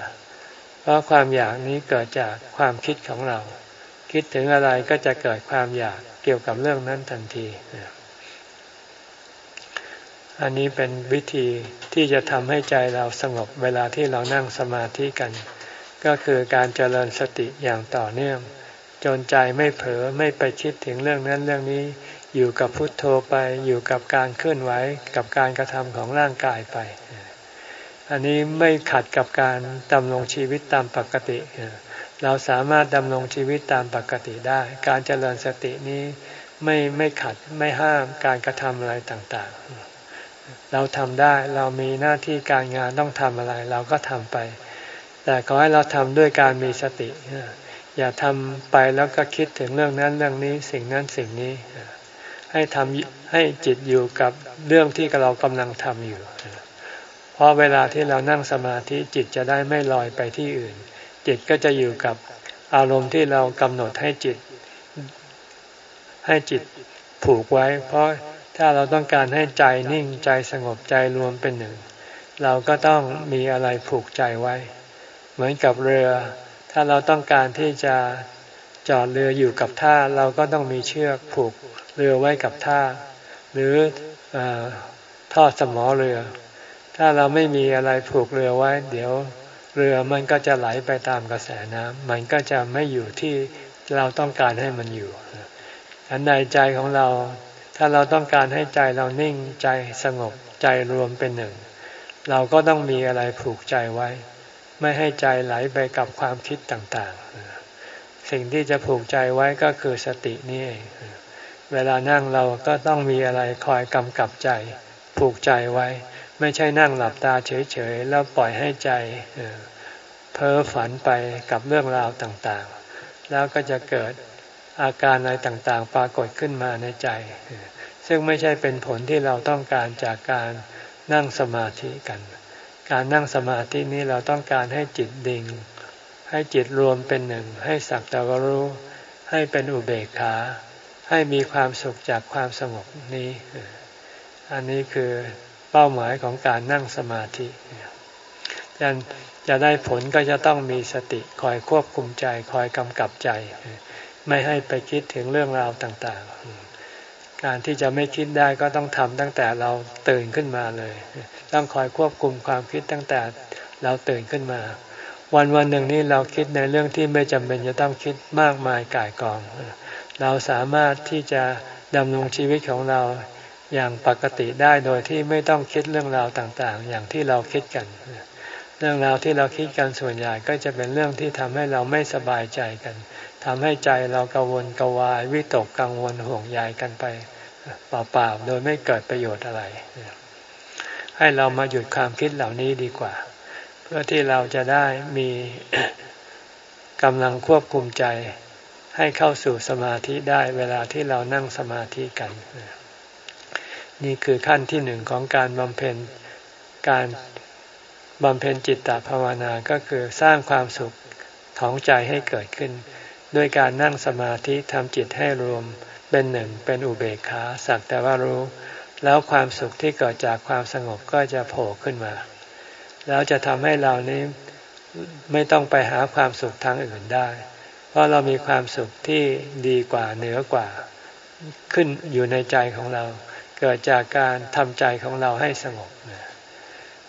เพราะความอยากนี้เกิดจากความคิดของเรา คิดถึงอะไรก็จะเกิดความอยากเกี่ยวกับเรื่องนั้นทันที อันนี้เป็นวิธีที่จะทำให้ใจเราสงบเวลาที่เรานั่งสมาธิกัน ก็คือการเจริญสติอย่างต่อเนื่อง จนใจไม่เผลอไม่ไปคิดถึงเรื่องนั้นเรื่องนี้ อยู่กับพุทโธไปอยู่กับการเคลื่อนไหวกับการกระทำของร่างกายไป อันนี้ไม่ขัดกับการดำรงชีวิตตามปกติ เราสามารถดำรงชีวิตตามปกติได้ การเจริญสตินี้ไม่ไม่ขัดไม่ห้ามการกระทำอะไรต่างๆ เราทำได้เรามีหน้าที่การงานต้องทำอะไร เราก็ทำไป แต่ขอให้เราทำด้วยการมีสติ อย่าทำไปแล้วก็คิดถึงเรื่องนั้นเรื่องนี้สิ่งนั้นสิ่งนี้ ให้ทำให้จิตอยู่กับเรื่องที่เรากำลังทำอยู่ เพราะเวลาที่เรานั่งสมาธิจิตจะได้ไม่ลอยไปที่อื่น จิตก็จะอยู่กับอารมณ์ที่เรากำหนดให้จิต ให้จิตผูกไว้ เพราะถ้าเราต้องการให้ใจนิ่งใจสงบใจรวมเป็นหนึ่ง เราก็ต้องมีอะไรผูกใจไว้ เหมือนกับเรือ ถ้าเราต้องการที่จะจอดเรืออยู่กับท่าเราก็ต้องมีเชือกผูกเรือไว้กับท่า หรืออทอสมอเรือ ถ้าเราไม่มีอะไรผูกเรือไว้ เดี๋ยวเรือมันก็จะไหลไปตามกระแสน้ำมันก็จะไม่อยู่ที่เราต้องการให้มันอยู่อันใดใจของเรา ถ้าเราต้องการให้ใจเรานิ่งใจสงบใจรวมเป็นหนึ่ง เราก็ต้องมีอะไรผูกใจไว้ ไม่ให้ใจไหลไปกับความคิดต่างๆ สิ่งที่จะผูกใจไว้ก็คือสตินี่เองเวลานั่งเราก็ต้องมีอะไรคอยกำกับใจ ผูกใจไว้ ไม่ใช่นั่งหลับตาเฉยๆ แล้วปล่อยให้ใจเพ้อฝันไปกับเรื่องราวต่างๆ แล้วก็จะเกิดอาการอะไรต่างๆ ปรากฏขึ้นมาในใจ ซึ่งไม่ใช่เป็นผลที่เราต้องการจากการนั่งสมาธิกัน การนั่งสมาธินี้เราต้องการให้จิตดิ่ง ให้จิตรวมเป็นหนึ่ง ให้สักต่ว่ารู้ ให้เป็นอุเบกขา ให้มีความสุขจากความสงบนี้ อันนี้คือ เป้าหมายของการนั่งสมาธิจะจะได้ผลก็จะต้องมีสติคอยควบคุมใจคอยกำกับใจ ไม่ให้ไปคิดถึงเรื่องราวต่างๆ การที่จะไม่คิดได้ก็ต้องทำตั้งแต่เราตื่นขึ้นมาเลย ต้องคอยควบคุมความคิดตั้งแต่เราตื่นขึ้นมา วันวันหนึ่งนี้เราคิดในเรื่องที่ไม่จำเป็นจะต้องคิดมากมายก่ายกอง เราสามารถที่จะดำรงชีวิตของเรา อย่างปกติได้โดยที่ไม่ต้องคิดเรื่องราวต่างๆ อย่างที่เราคิดกัน เรื่องราวที่เราคิดกันส่วนใหญ่ก็จะเป็นเรื่องที่ทำให้เราไม่สบายใจกันทำให้ใจเรากังวลกวายวิตกกังวลห่วงใยกันไปเปล่าๆโดยไม่เกิดประโยชน์อะไร ให้เรามาหยุดความคิดเหล่านี้ดีกว่า เพื่อที่เราจะได้มีกำลังควบคุมใจให้เข้าสู่สมาธิได้เวลาที่เรานั่งสมาธิกัน นี่คือขั้นที่หนึ่งของการบำเพ็ญการบำเพ็ญจิตตภาวนาก็คือสร้างความสุขของใจให้เกิดขึ้น ด้วยการนั่งสมาธิทำจิตให้รวมเป็นหนึ่งเป็นอุเบกขาสักแต่ว่ารู้ แล้วความสุขที่เกิดจากความสงบก็จะโผล่ขึ้นมา แล้วจะทำให้เรานี้ไม่ต้องไปหาความสุขทางอื่นได้ เพราะเรามีความสุขที่ดีกว่าเหนือกว่า ขึ้นอยู่ในใจของเรา เกิดจากการทำใจของเราให้สงบ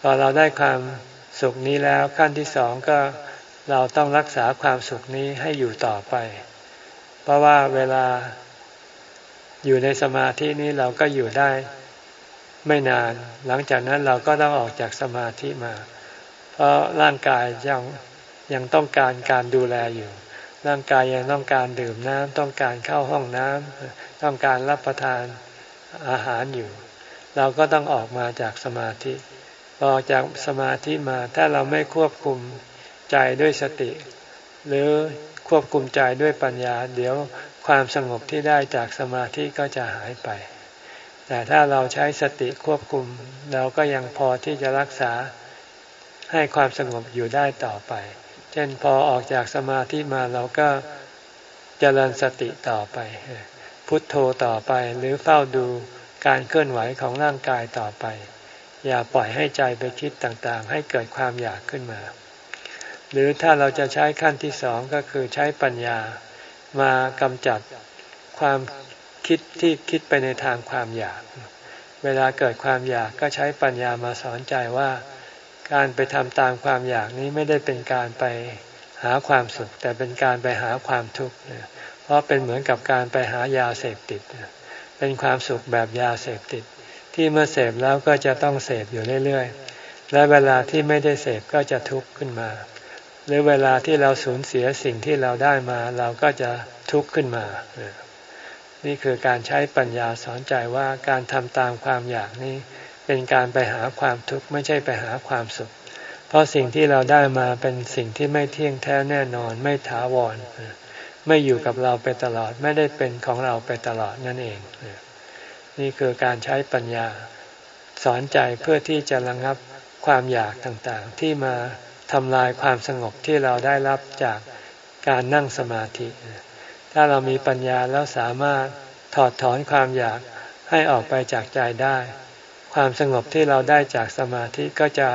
พอเราได้ความสุขนี้แล้วขั้นที่สองก็เราต้องรักษาความสุขนี้ให้อยู่ต่อไป เพราะว่าเวลาอยู่ในสมาธินี้เราก็อยู่ได้ไม่นาน หลังจากนั้นเราก็ต้องออกจากสมาธิมา เพราะร่างกายยังยังต้องการการดูแลอยู่ ร่างกายยังต้องการดื่มน้ำต้องการเข้าห้องน้ำต้องการรับประทาน อาหารอยู่ เราก็ต้องออกมาจากสมาธิพอจากสมาธิมาถ้าเราไม่ควบคุมใจด้วยสติ หรือควบคุมใจด้วยปัญญา เดี๋ยวความสงบที่ได้จากสมาธิก็จะหายไป แต่ถ้าเราใช้สติควบคุม เราก็ยังพอที่จะรักษาให้ความสงบอยู่ได้ต่อไป เช่นพอออกจากสมาธิมาเราก็เจริญสติต่อไป พุทโธต่อไปหรือเฝ้าดูการเคลื่อนไหวของร่างกายต่อไป อย่าปล่อยให้ใจไปคิดต่างๆ ให้เกิดความอยากขึ้นมา หรือถ้าเราจะใช้ขั้นที่สองก็คือใช้ปัญญามากำจัดความคิดที่คิดไปในทางความอยาก เวลาเกิดความอยากก็ใช้ปัญญามาสอนใจว่า การไปทำตามความอยากนี้ไม่ได้เป็นการไปหาความสุข แต่เป็นการไปหาความทุกข์ เพราะเป็นเหมือนกับการไปหายาเสพติด เป็นความสุขแบบยาเสพติด ที่เมื่อเสพแล้วก็จะต้องเสพอยู่เรื่อยๆ และเวลาที่ไม่ได้เสพก็จะทุกข์ขึ้นมา หรือเวลาที่เราสูญเสียสิ่งที่เราได้มาเราก็จะทุกข์ขึ้นมา นี่คือการใช้ปัญญาสอนใจว่าการทำตามความอยากนี้เป็นการไปหาความทุกข์ไม่ใช่ไปหาความสุข เพราะสิ่งที่เราได้มาเป็นสิ่งที่ไม่เที่ยงแท้แน่นอนไม่ถาวร ไม่อยู่กับเราไปตลอด ไม่ได้เป็นของเราไปตลอดนั่นเอง นี่คือการใช้ปัญญา สอนใจเพื่อที่จะระงับความอยากต่างๆ ที่มาทำลายความสงบที่เราได้รับจากการนั่งสมาธิ ถ้าเรามีปัญญาแล้วสามารถถอดถอนความอยากให้ออกไปจากใจได้ ความสงบที่เราได้จากสมาธิก็จะ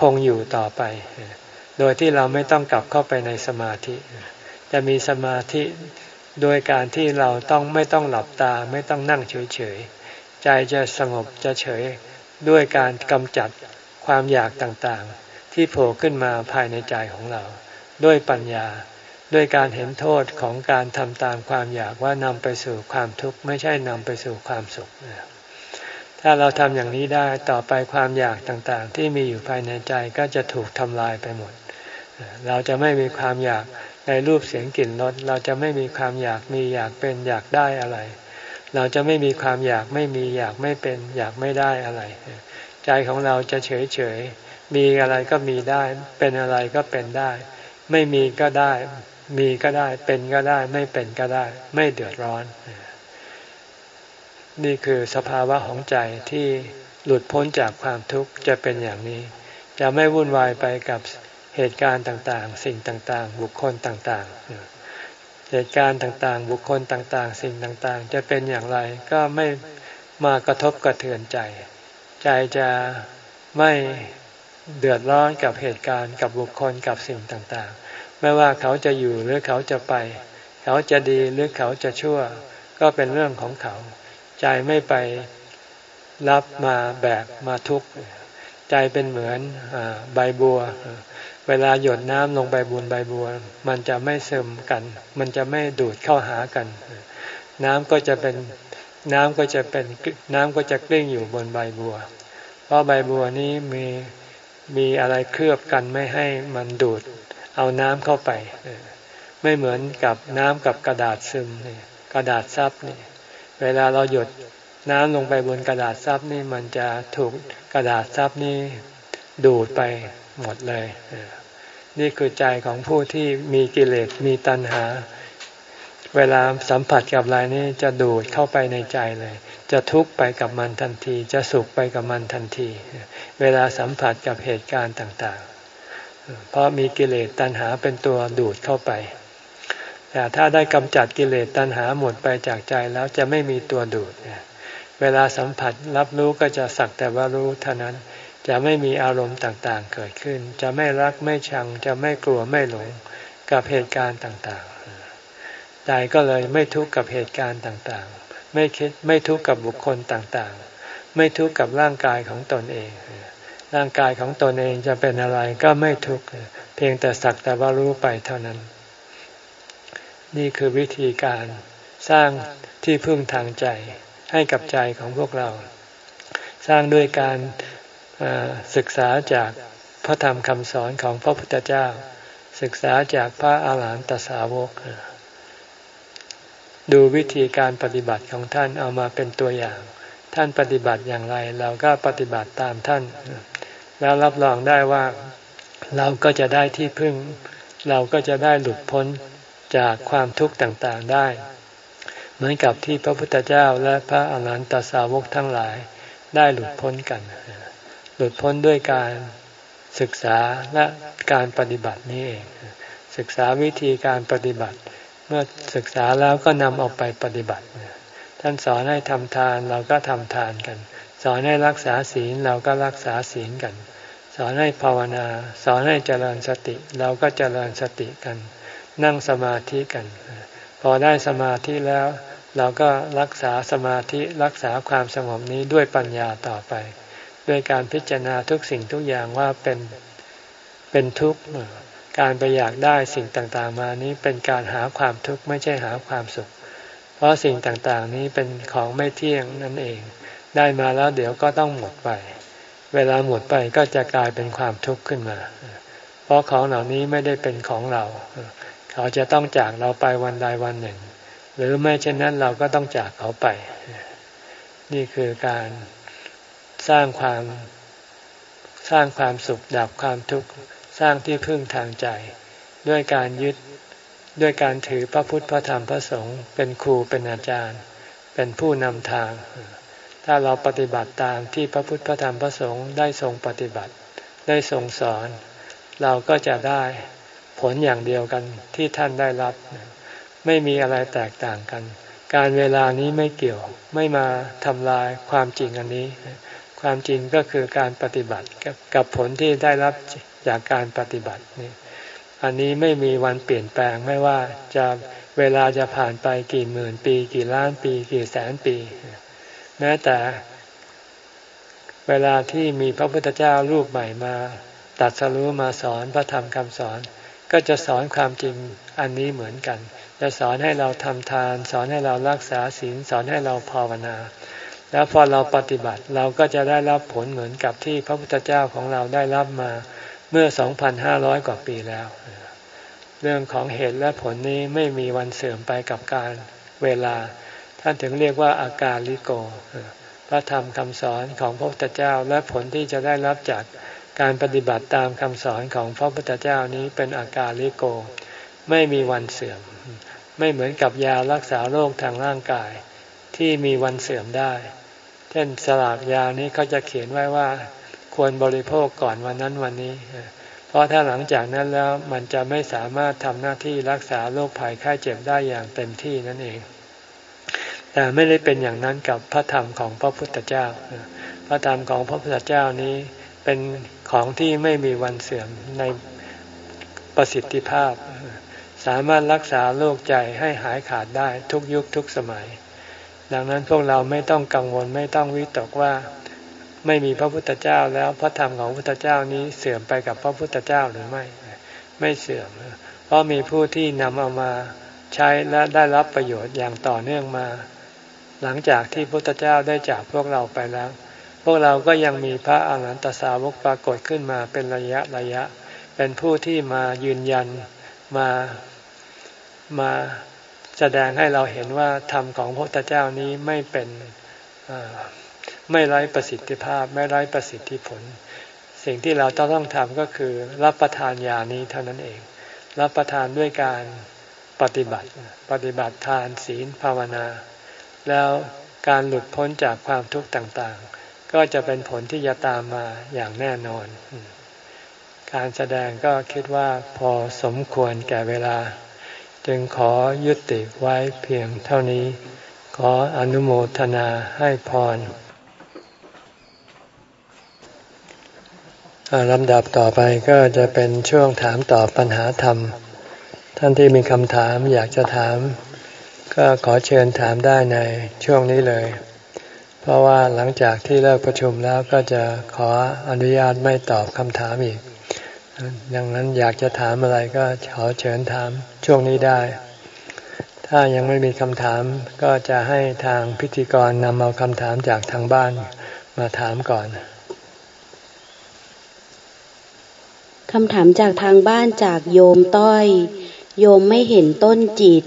คงอยู่ต่อไป โดยที่เราไม่ต้องกลับเข้าไปในสมาธิ จะมีสมาธิโดยการที่เราต้องไม่ต้องหลับตาไม่ต้องนั่งเฉยๆ ใจจะสงบจะเฉยด้วยการกำจัดความอยากต่างๆ ที่โผล่ขึ้นมาภายในใจของเรา ด้วยปัญญา ด้วยการเห็นโทษของการทำตามความอยากว่านำไปสู่ความทุกข์ไม่ใช่นำไปสู่ความสุข ถ้าเราทำอย่างนี้ได้ต่อไปความอยากต่างๆ ที่มีอยู่ภายในใจก็จะถูกทำลายไปหมด เราจะไม่มีความอยาก ในรูปเสียงกลิ่นรสเราจะไม่มีความอยากมีอยากเป็นอยากได้อะไร เราจะไม่มีความอยากไม่มีอยากไม่เป็น อยากไม่ได้อะไร ใจของเราจะเฉยเฉยมีอะไรก็มีได้ เป็นอะไรก็เป็นได้ ไม่มีก็ได้ มีก็ได้ เป็นก็ได้ ไม่เป็นก็ได้ ไม่เดือดร้อน นี่คือสภาวะของใจที่หลุดพ้นจากความทุกข์จะเป็นอย่างนี้ จะไม่วุ่นวายไปกับ เหตุการณ์ต่างๆ สิ่งต่างๆ บุคคลต่างๆ เหตุการณ์ต่างๆ บุคคลต่างๆ สิ่งต่างๆ จะเป็นอย่างไรก็ไม่มากระทบกระเทือนใจ ใจจะไม่เดือดร้อนกับเหตุการณ์กับบุคคลกับสิ่งต่างๆ ไม่ว่าเขาจะอยู่หรือเขาจะไป เขาจะดีหรือเขาจะชั่ว ก็เป็นเรื่องของเขา ใจไม่ไปรับมาแบกมาทุกข์ ใจเป็นเหมือนอใบบัว เวลาหยดน้ำลงไปบนใบบัว มันจะไม่ซึมกัน มันจะไม่ดูดเข้าหากัน น้ำก็จะเป็นน้ำก็จะเป็นน้ำก็จะกลิ้งอยู่บนใบบัว เพราะใบบัวนี้มีมีอะไรเคลือบกันไม่ให้มันดูด เอาน้ำเข้าไปไม่เหมือนกับน้ำกับกระดาษซึมนี่กระดาษซับนี่เวลาเราหยดน้ำลงไปบนกระดาษซับนี่มันจะถูกกระดาษซับนี่ดูดไปหมดเลย นี่คือใจของผู้ที่มีกิเลสมีตัณหา เวลาสัมผัสกับอะไรนี่จะดูดเข้าไปในใจเลย จะทุกข์ไปกับมันทันที จะสุขไปกับมันทันที เวลาสัมผัสกับเหตุการณ์ต่างๆ เพราะมีกิเลสตัณหาเป็นตัวดูดเข้าไปแต่ถ้าได้กำจัดกิเลสตัณหาหมดไปจากใจแล้วจะไม่มีตัวดูด เวลาสัมผัสรับรู้ก็จะสักแต่ว่ารู้เท่านั้น จะไม่มีอารมณ์ต่างๆเกิดขึ้น จะไม่รักไม่ชัง จะไม่กลัวไม่หลงกับเหตุการณ์ต่างๆใจก็เลยไม่ทุกข์กับเหตุการณ์ต่างๆ ไม่คิดไม่ทุกข์กับบุคคลต่างๆ ไม่ทุกข์กับร่างกายของตนเอง ร่างกายของตนเองจะเป็นอะไรก็ไม่ทุกข์เพียงแต่สักแต่ว่ารู้ไปเท่านั้น นี่คือวิธีการสร้างที่พึ่งทางใจให้กับใจของพวกเรา สร้างด้วยการ ศึกษาจากพระธรรมคำสอนของพระพุทธเจ้า ศึกษาจากพระอาหารหันตสาวก ดูวิธีการปฏิบัติของท่านเอามาเป็นตัวอย่าง ท่านปฏิบัติอย่างไร เราก็ปฏิบัติตามท่าน แล้วรับรองได้ว่าเราก็จะได้ที่พึ่ง เราก็จะได้หลุดพ้นจากความทุกข์ต่างๆได้ เหมือนกับที่พระพุทธเจ้าและพระอรหันตสาวกทั้งหลายได้หลุดพ้นกัน หลุดพ้นด้วยการศึกษาและการปฏิบัตินี้เอง ศึกษาวิธีการปฏิบัติ เมื่อศึกษาแล้วก็นำเอาไปปฏิบัติ ท่านสอนให้ทำทานเราก็ทำทานกัน สอนให้รักษาศีลเราก็รักษาศีลกัน สอนให้ภาวนา สอนให้เจริญสติ เราก็เจริญสติกัน นั่งสมาธิกัน พอได้สมาธิแล้ว เราก็รักษาสมาธิรักษาความสงบนี้ด้วยปัญญาต่อไป ด้วยการพิจารณาทุกสิ่งทุกอย่างว่าเป็นเป็นทุกข์การไปอยากได้สิ่งต่างๆ มานี้เป็นการหาความทุกข์ไม่ใช่หาความสุข เพราะสิ่งต่างๆ นี้เป็นของไม่เที่ยงนั่นเอง ได้มาแล้วเดี๋ยวก็ต้องหมดไป เวลาหมดไปก็จะกลายเป็นความทุกข์ขึ้นมา เพราะของเหล่านี้ไม่ได้เป็นของเรา เขาจะต้องจากเราไปวันใดวันหนึ่ง หรือไม่เช่นนั้นเราก็ต้องจากเขาไป นี่คือการ สร้างความสร้างความสุขดับความทุกข์สร้างที่พึ่งทางใจ ด้วยการยึดด้วยการถือพระพุทธพระธรรมพระสงฆ์เป็นครูเป็นอาจารย์ เป็นผู้นำทาง ถ้าเราปฏิบัติตามที่พระพุทธพระธรรมพระสงฆ์ได้ทรงปฏิบัติ ได้ทรงสอน เราก็จะได้ผลอย่างเดียวกันที่ท่านได้รับ ไม่มีอะไรแตกต่างกัน การเวลานี้ไม่เกี่ยวไม่มาทำลายความจริงอันนี้ ความจริงก็คือการปฏิบัติกับผลที่ได้รับจากการปฏิบัตินี่อันนี้ไม่มีวันเปลี่ยนแปลงไม่ว่าจะเวลาจะผ่านไปกี่หมื่นปี กี่ล้านปี กี่แสนปี แม้แต่เวลาที่มีพระพุทธเจ้ารูปใหม่มาตัดสรู้มาสอนพระธรรมคำสอน ก็จะสอนความจริงอันนี้เหมือนกัน จะสอนให้เราทำทาน สอนให้เรารักษาศีลสอนให้เราภาวนา แล้วพอเราปฏิบัติเราก็จะได้รับผลเหมือนกับที่พระพุทธเจ้าของเราได้รับมาเมื่อ 2,500 กว่าปีแล้ว เรื่องของเหตุและผลนี้ไม่มีวันเสื่อมไปกับการเวลา ท่านถึงเรียกว่าอาการลิโก พระธรรมคำสอนของพระพุทธเจ้าและผลที่จะได้รับจากการปฏิบัติตามคำสอนของพระพุทธเจ้านี้เป็นอาการลิโก ไม่มีวันเสื่อม ไม่เหมือนกับยารักษาโรคทางร่างกายที่มีวันเสื่อมได้ เช่นสลากยานี้เขาจะเขียนไว้ว่าควรบริโภคก่อนวันนั้นวันนี้ เพราะถ้าหลังจากนั้นแล้วมันจะไม่สามารถทำหน้าที่รักษาโรคภัยไข้เจ็บได้อย่างเต็มที่นั่นเอง แต่ไม่ได้เป็นอย่างนั้นกับพระธรรมของพระพุทธเจ้า พระธรรมของพระพุทธเจ้านี้เป็นของที่ไม่มีวันเสื่อมในประสิทธิภาพ สามารถรักษาโรคใจให้หายขาดได้ทุกยุคทุกสมัย ดังนั้นพวกเราไม่ต้องกังวลไม่ต้องวิตกว่าไม่มีพระพุทธเจ้าแล้วพระธรรมของพระพุทธเจ้านี้เสื่อมไปกับพระพุทธเจ้าหรือไม่ ไม่เสื่อม เพราะมีผู้ที่นำเอามาใช้และได้รับประโยชน์อย่างต่อเนื่องมา หลังจากที่พระพุทธเจ้าได้จากพวกเราไปแล้ว พวกเราก็ยังมีพระอาหารหันตสาวกปรากฏขึ้นมาเป็นระยะระยะ เป็นผู้ที่มายืนยันมามา แสดงให้เราเห็นว่าธรรมของพระพุทธเจ้านี้ไม่เป็นไม่ไร้ประสิทธิภาพ ไม่ไร้ประสิทธิผล สิ่งที่เราต้องต้องทำก็คือรับประทานยานี้เท่านั้นเอง รับประทานด้วยการปฏิบัติ ปฏิบัติทานศีลภาวนา แล้วการหลุดพ้นจากความทุกข์ต่างๆ ก็จะเป็นผลที่จะตามมาอย่างแน่นอน การแสดงก็คิดว่าพอสมควรแก่เวลา จึงขอยุติไว้เพียงเท่านี้ ขออนุโมทนาให้พรลำดับต่อไปก็จะเป็นช่วงถามตอบปัญหาธรรม ท่านที่มีคำถามอยากจะถาม ก็ขอเชิญถามได้ในช่วงนี้เลย เพราะว่าหลังจากที่เลิกประชุมแล้วก็จะขออนุญาตไม่ตอบคำถามอีก ดังนั้นอยากจะถามอะไรก็ขอเชิญถามช่วงนี้ได้ ถ้ายังไม่มีคำถามก็จะให้ทางพิธีกรนำเอาคำถามจากทางบ้านมาถามก่อนคำถามจากทางบ้านจากโยมต้อย โยมไม่เห็นต้นจิต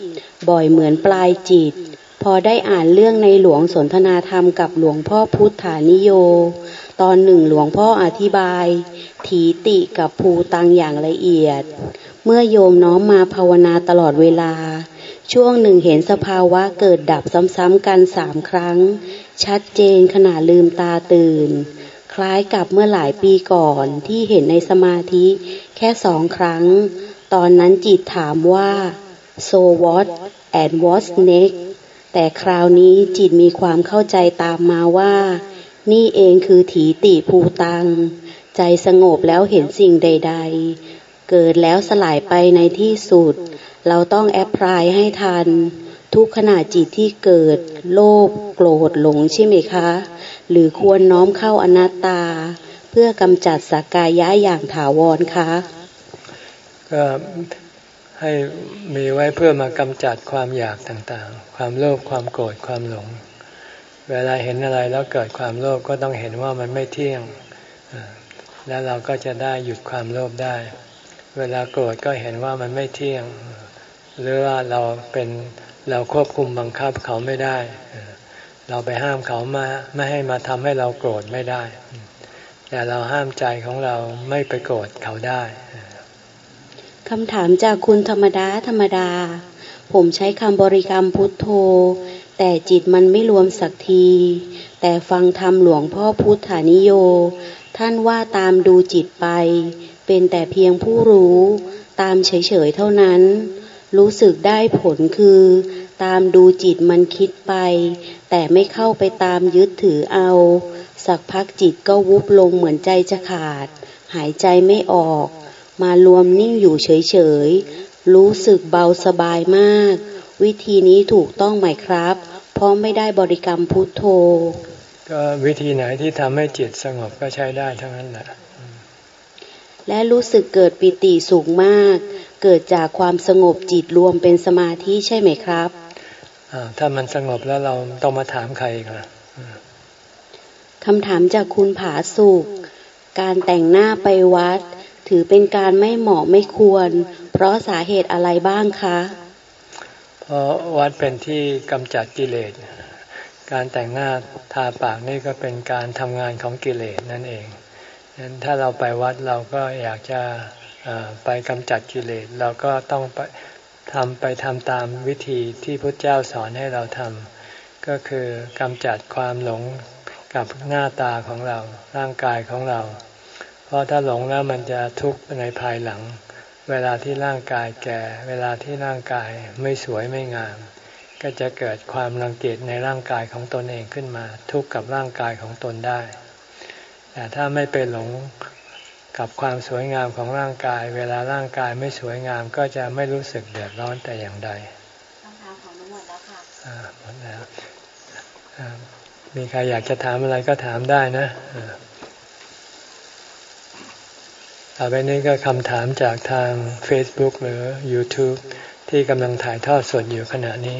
บ่อยเหมือนปลายจิต พอได้อ่านเรื่องในหลวงสนทนาธรรมกับหลวงพ่อพุทธานิโย ตอนหนึ่งหลวงพ่ออธิบาย ถีติกับภูตังอย่างละเอียด เมื่อโยมน้อมมาภาวนาตลอดเวลา ช่วงหนึ่งเห็นสภาวะเกิดดับซ้ำๆกันสามครั้ง ชัดเจนขณะลืมตาตื่น คล้ายกับเมื่อหลายปีก่อนที่เห็นในสมาธิแค่สองครั้ง ตอนนั้นจิตถามว่า so what and what's next แต่คราวนี้จิตมีความเข้าใจตามมาว่า นี่เองคือถีติภูตัง ใจสงบแล้วเห็นสิ่งใด ๆ เกิดแล้วสลายไปในที่สุด เราต้องแอพพลายให้ทัน ทุกขณะจิตที่เกิด โลภโกรธหลงใช่ไหมคะ หรือควรน้อมเข้าอนัตตา เพื่อกำจัดสักกายะอย่างถาวรคะก็ให้มีไว้เพื่อมากำจัดความอยากต่างๆ ความโลภความโกรธความหลง เวลาเห็นอะไรแล้วเกิดความโลภก็ต้องเห็นว่ามันไม่เที่ยง แล้วเราก็จะได้หยุดความโลภได้ เวลาโกรธก็เห็นว่ามันไม่เที่ยง หรือว่าเราเป็นเราควบคุมบังคับเขาไม่ได้ เราไปห้ามเขามาไม่ให้มาทำให้เราโกรธไม่ได้ แต่เราห้ามใจของเราไม่ไปโกรธเขาได้คำถามจากคุณธรรมดาธรรมดา ผมใช้คำบริกรรมพุทโธ แต่จิตมันไม่รวมสักที แต่ฟังธรรมหลวงพ่อพุทธานิโย ท่านว่าตามดูจิตไป เป็นแต่เพียงผู้รู้ ตามเฉยๆเท่านั้น รู้สึกได้ผลคือ ตามดูจิตมันคิดไป แต่ไม่เข้าไปตามยึดถือเอา สักพักจิตก็วุบลงเหมือนใจจะขาด หายใจไม่ออก มารวมนิ่งอยู่เฉยๆ รู้สึกเบาสบายมากวิธีนี้ถูกต้องไหมครับ เพราะไม่ได้บริกรรมพุทโธ ก็วิธีไหนที่ทำให้จิตสงบก็ใช้ได้ทั้งนั้นแหละและรู้สึกเกิดปิติสูงมาก เกิดจากความสงบจิตรวมเป็นสมาธิใช่ไหมครับถ้ามันสงบแล้วเราต้องมาถามใครกันคำถามจากคุณผาสุกการแต่งหน้าไปวัด ถือเป็นการไม่เหมาะไม่ควร เพราะสาเหตุอะไรบ้างคะ เพราะวัดเป็นที่กำจัดกิเลส การแต่งหน้าทาปากนี่ก็เป็นการทำงานของกิเลสนั่นเองนั้นถ้าเราไปวัดเราก็อยากจะไปกำจัดกิเลสเราก็ต้องไปทำไปทำตามวิธีที่พระเจ้าสอนให้เราทำก็คือกำจัดความหลงกับหน้าตาของเราร่างกายของเรา เพราะถ้าหลงแล้วมันจะทุกข์ในภายหลัง เวลาที่ร่างกายแก่ เวลาที่ร่างกายไม่สวยไม่งาม ก็จะเกิดความรังเกียจในร่างกายของตนเองขึ้นมา ทุกข์กับร่างกายของตนได้ แต่ถ้าไม่ไปหลงกับความสวยงามของร่างกาย เวลาร่างกายไม่สวยงามก็จะไม่รู้สึกเดือดร้อนแต่อย่างใดคำถามของหมดแล้วค่ะหมดแล้วมีใครอยากจะถามอะไรก็ถามได้นะ ต่อไปนี้ก็คำถามจากทาง Facebook หรือ YouTube ที่กำลังถ่ายทอดสดอยู่ขณะนี้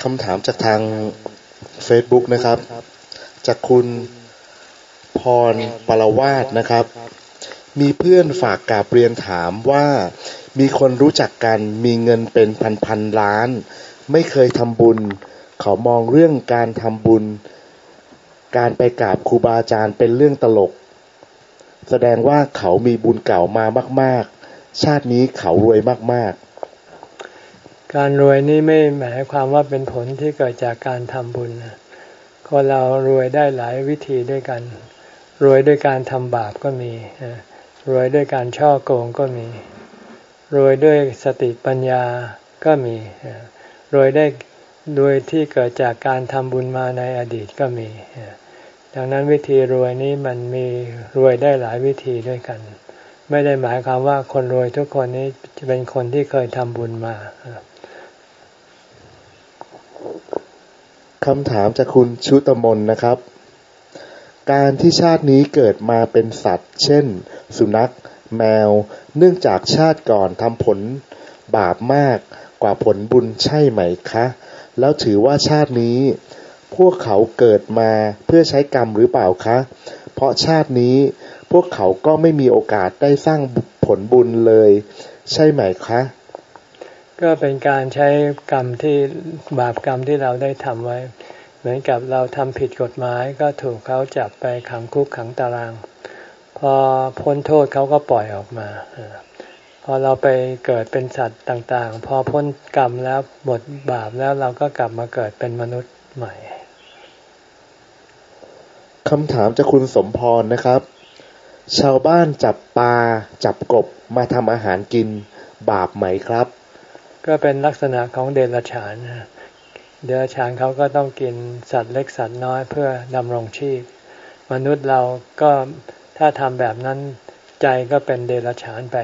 คำถามจากทาง Facebook นะครับ จากคุณพรปรวาสนะครับ มีเพื่อนฝากกาบเรียนถามว่ามีคนรู้จักกันมีเงินเป็นพันพันล้าน ไม่เคยทำบุญ เขามองเรื่องการทำบุญ การไปกราบครูบาอาจารย์เป็นเรื่องตลก แสดงว่าเขามีบุญเก่ามามาก ๆ ชาตินี้เขารวยมาก ๆ การรวยนี่ไม่หมายความว่าเป็นผลที่เกิดจากการทำบุญคนเรารวยได้หลายวิธีด้วยกัน รวยด้วยการทำบาปก็มีรวยด้วยการช่อโกงก็มี รวยด้วยสติปัญญาก็มีรวยได้รวยที่เกิดจากการทำบุญมาในอดีตก็มี ดังนั้นวิธีรวยนี้มันมีรวยได้หลายวิธีด้วยกัน ไม่ได้หมายความว่าคนรวยทุกคนนี้จะเป็นคนที่เคยทำบุญมาคำถามจากคุณชุตมนนะครับ การที่ชาตินี้เกิดมาเป็นสัตว์ เช่น สุนัข แมว เนื่องจากชาติก่อนทำผลบาปมากกว่าผลบุญใช่ไหมคะ แล้วถือว่าชาตินี้ พวกเขาเกิดมาเพื่อใช้กรรมหรือเปล่าคะ เพราะชาตินี้พวกเขาก็ไม่มีโอกาสได้สร้างผลบุญเลย ใช่ไหมคะ ก็เป็นการใช้กรรมที่บาปกรรมที่เราได้ทำไว้ เหมือนกับเราทำผิดกฎหมายก็ถูกเขาจับไปขังคุกขังตาราง พอพ้นโทษเขาก็ปล่อยออกมาพอเราไปเกิดเป็นสัตว์ต่างๆ พอพ้นกรรมแล้วหมดบาปแล้วเราก็กลับมาเกิดเป็นมนุษย์ใหม่ คำถามจากคุณสมพรนะครับ ชาวบ้านจับปลาจับกบมาทำอาหารกินบาปไหมครับ ก็เป็นลักษณะของเดรัจฉานเดรัจฉานเขาก็ต้องกินสัตว์เล็กสัตว์น้อยเพื่อดำรงชีพ มนุษย์เราก็ถ้าทำแบบนั้นใจก็เป็นเดรัจฉานไป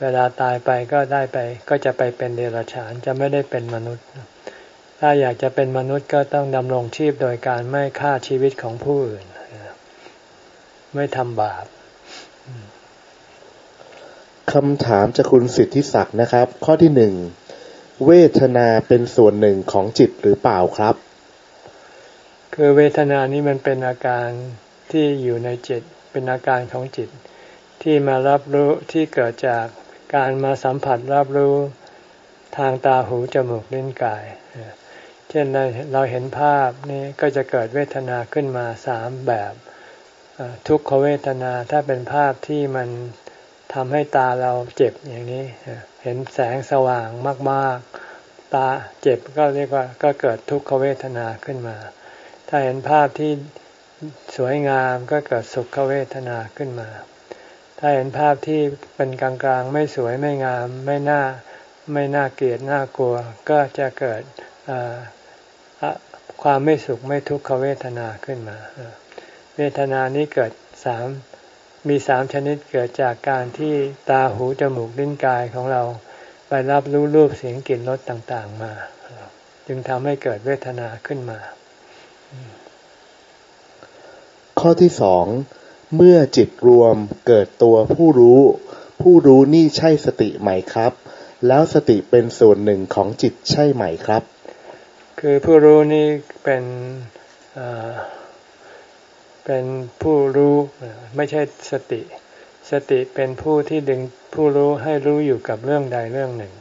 เวลาตายไปก็ได้ไป ก็จะไปเป็นเดรัจฉานจะไม่ได้เป็นมนุษย์ ถ้าอยากจะเป็นมนุษย์ก็ต้องดำรงชีพโดยการไม่ฆ่าชีวิตของผู้อื่น ไม่ทำบาปคำถามจากคุณสิทธิศักดิ์นะครับ ข้อที่หนึ่งเวทนาเป็นส่วนหนึ่งของจิตหรือเปล่าครับ คือเวทนานี้มันเป็นอาการที่อยู่ในจิตเป็นอาการของจิต ที่มารับรู้ที่เกิดจากการมาสัมผัสรับรู้ทางตาหูจมูกลิ้นกาย เช่นเราเห็นภาพนี้ก็จะเกิดเวทนาขึ้นมาสามแบบทุกขเวทนาถ้าเป็นภาพที่มันทำให้ตาเราเจ็บอย่างนี้ เห็นแสงสว่างมาก ๆ ตาเจ็บก็เรียกว่าก็เกิดทุกขเวทนาขึ้นมา ถ้าเห็นภาพที่สวยงามก็เกิดสุขเวทนาขึ้นมา ถ้าเห็นภาพที่เป็นกลางๆ ไม่สวยไม่งาม ไม่น่าไม่น่าเกลียดน่ากลัว ก็จะเกิด ความไม่สุขไม่ทุกขเวทนาขึ้นมา เวทนานี้เกิดสามมีสามชนิดเกิดจากการที่ตาหูจมูกลิ้นกายของเราไปรับรู้รูปเสียงกลิ่นรสต่างๆมา จึงทำให้เกิดเวทนาขึ้นมา ข้อที่สองเมื่อจิตรวมเกิดตัวผู้รู้ ผู้รู้นี่ใช่สติไหมครับ แล้วสติเป็นส่วนหนึ่งของจิตใช่ไหมครับ คือผู้รู้นี่เป็นเป็นผู้รู้ไม่ใช่สติ สติเป็นผู้ที่ดึงผู้รู้ให้รู้อยู่กับเรื่องใดเรื่องหนึ่ง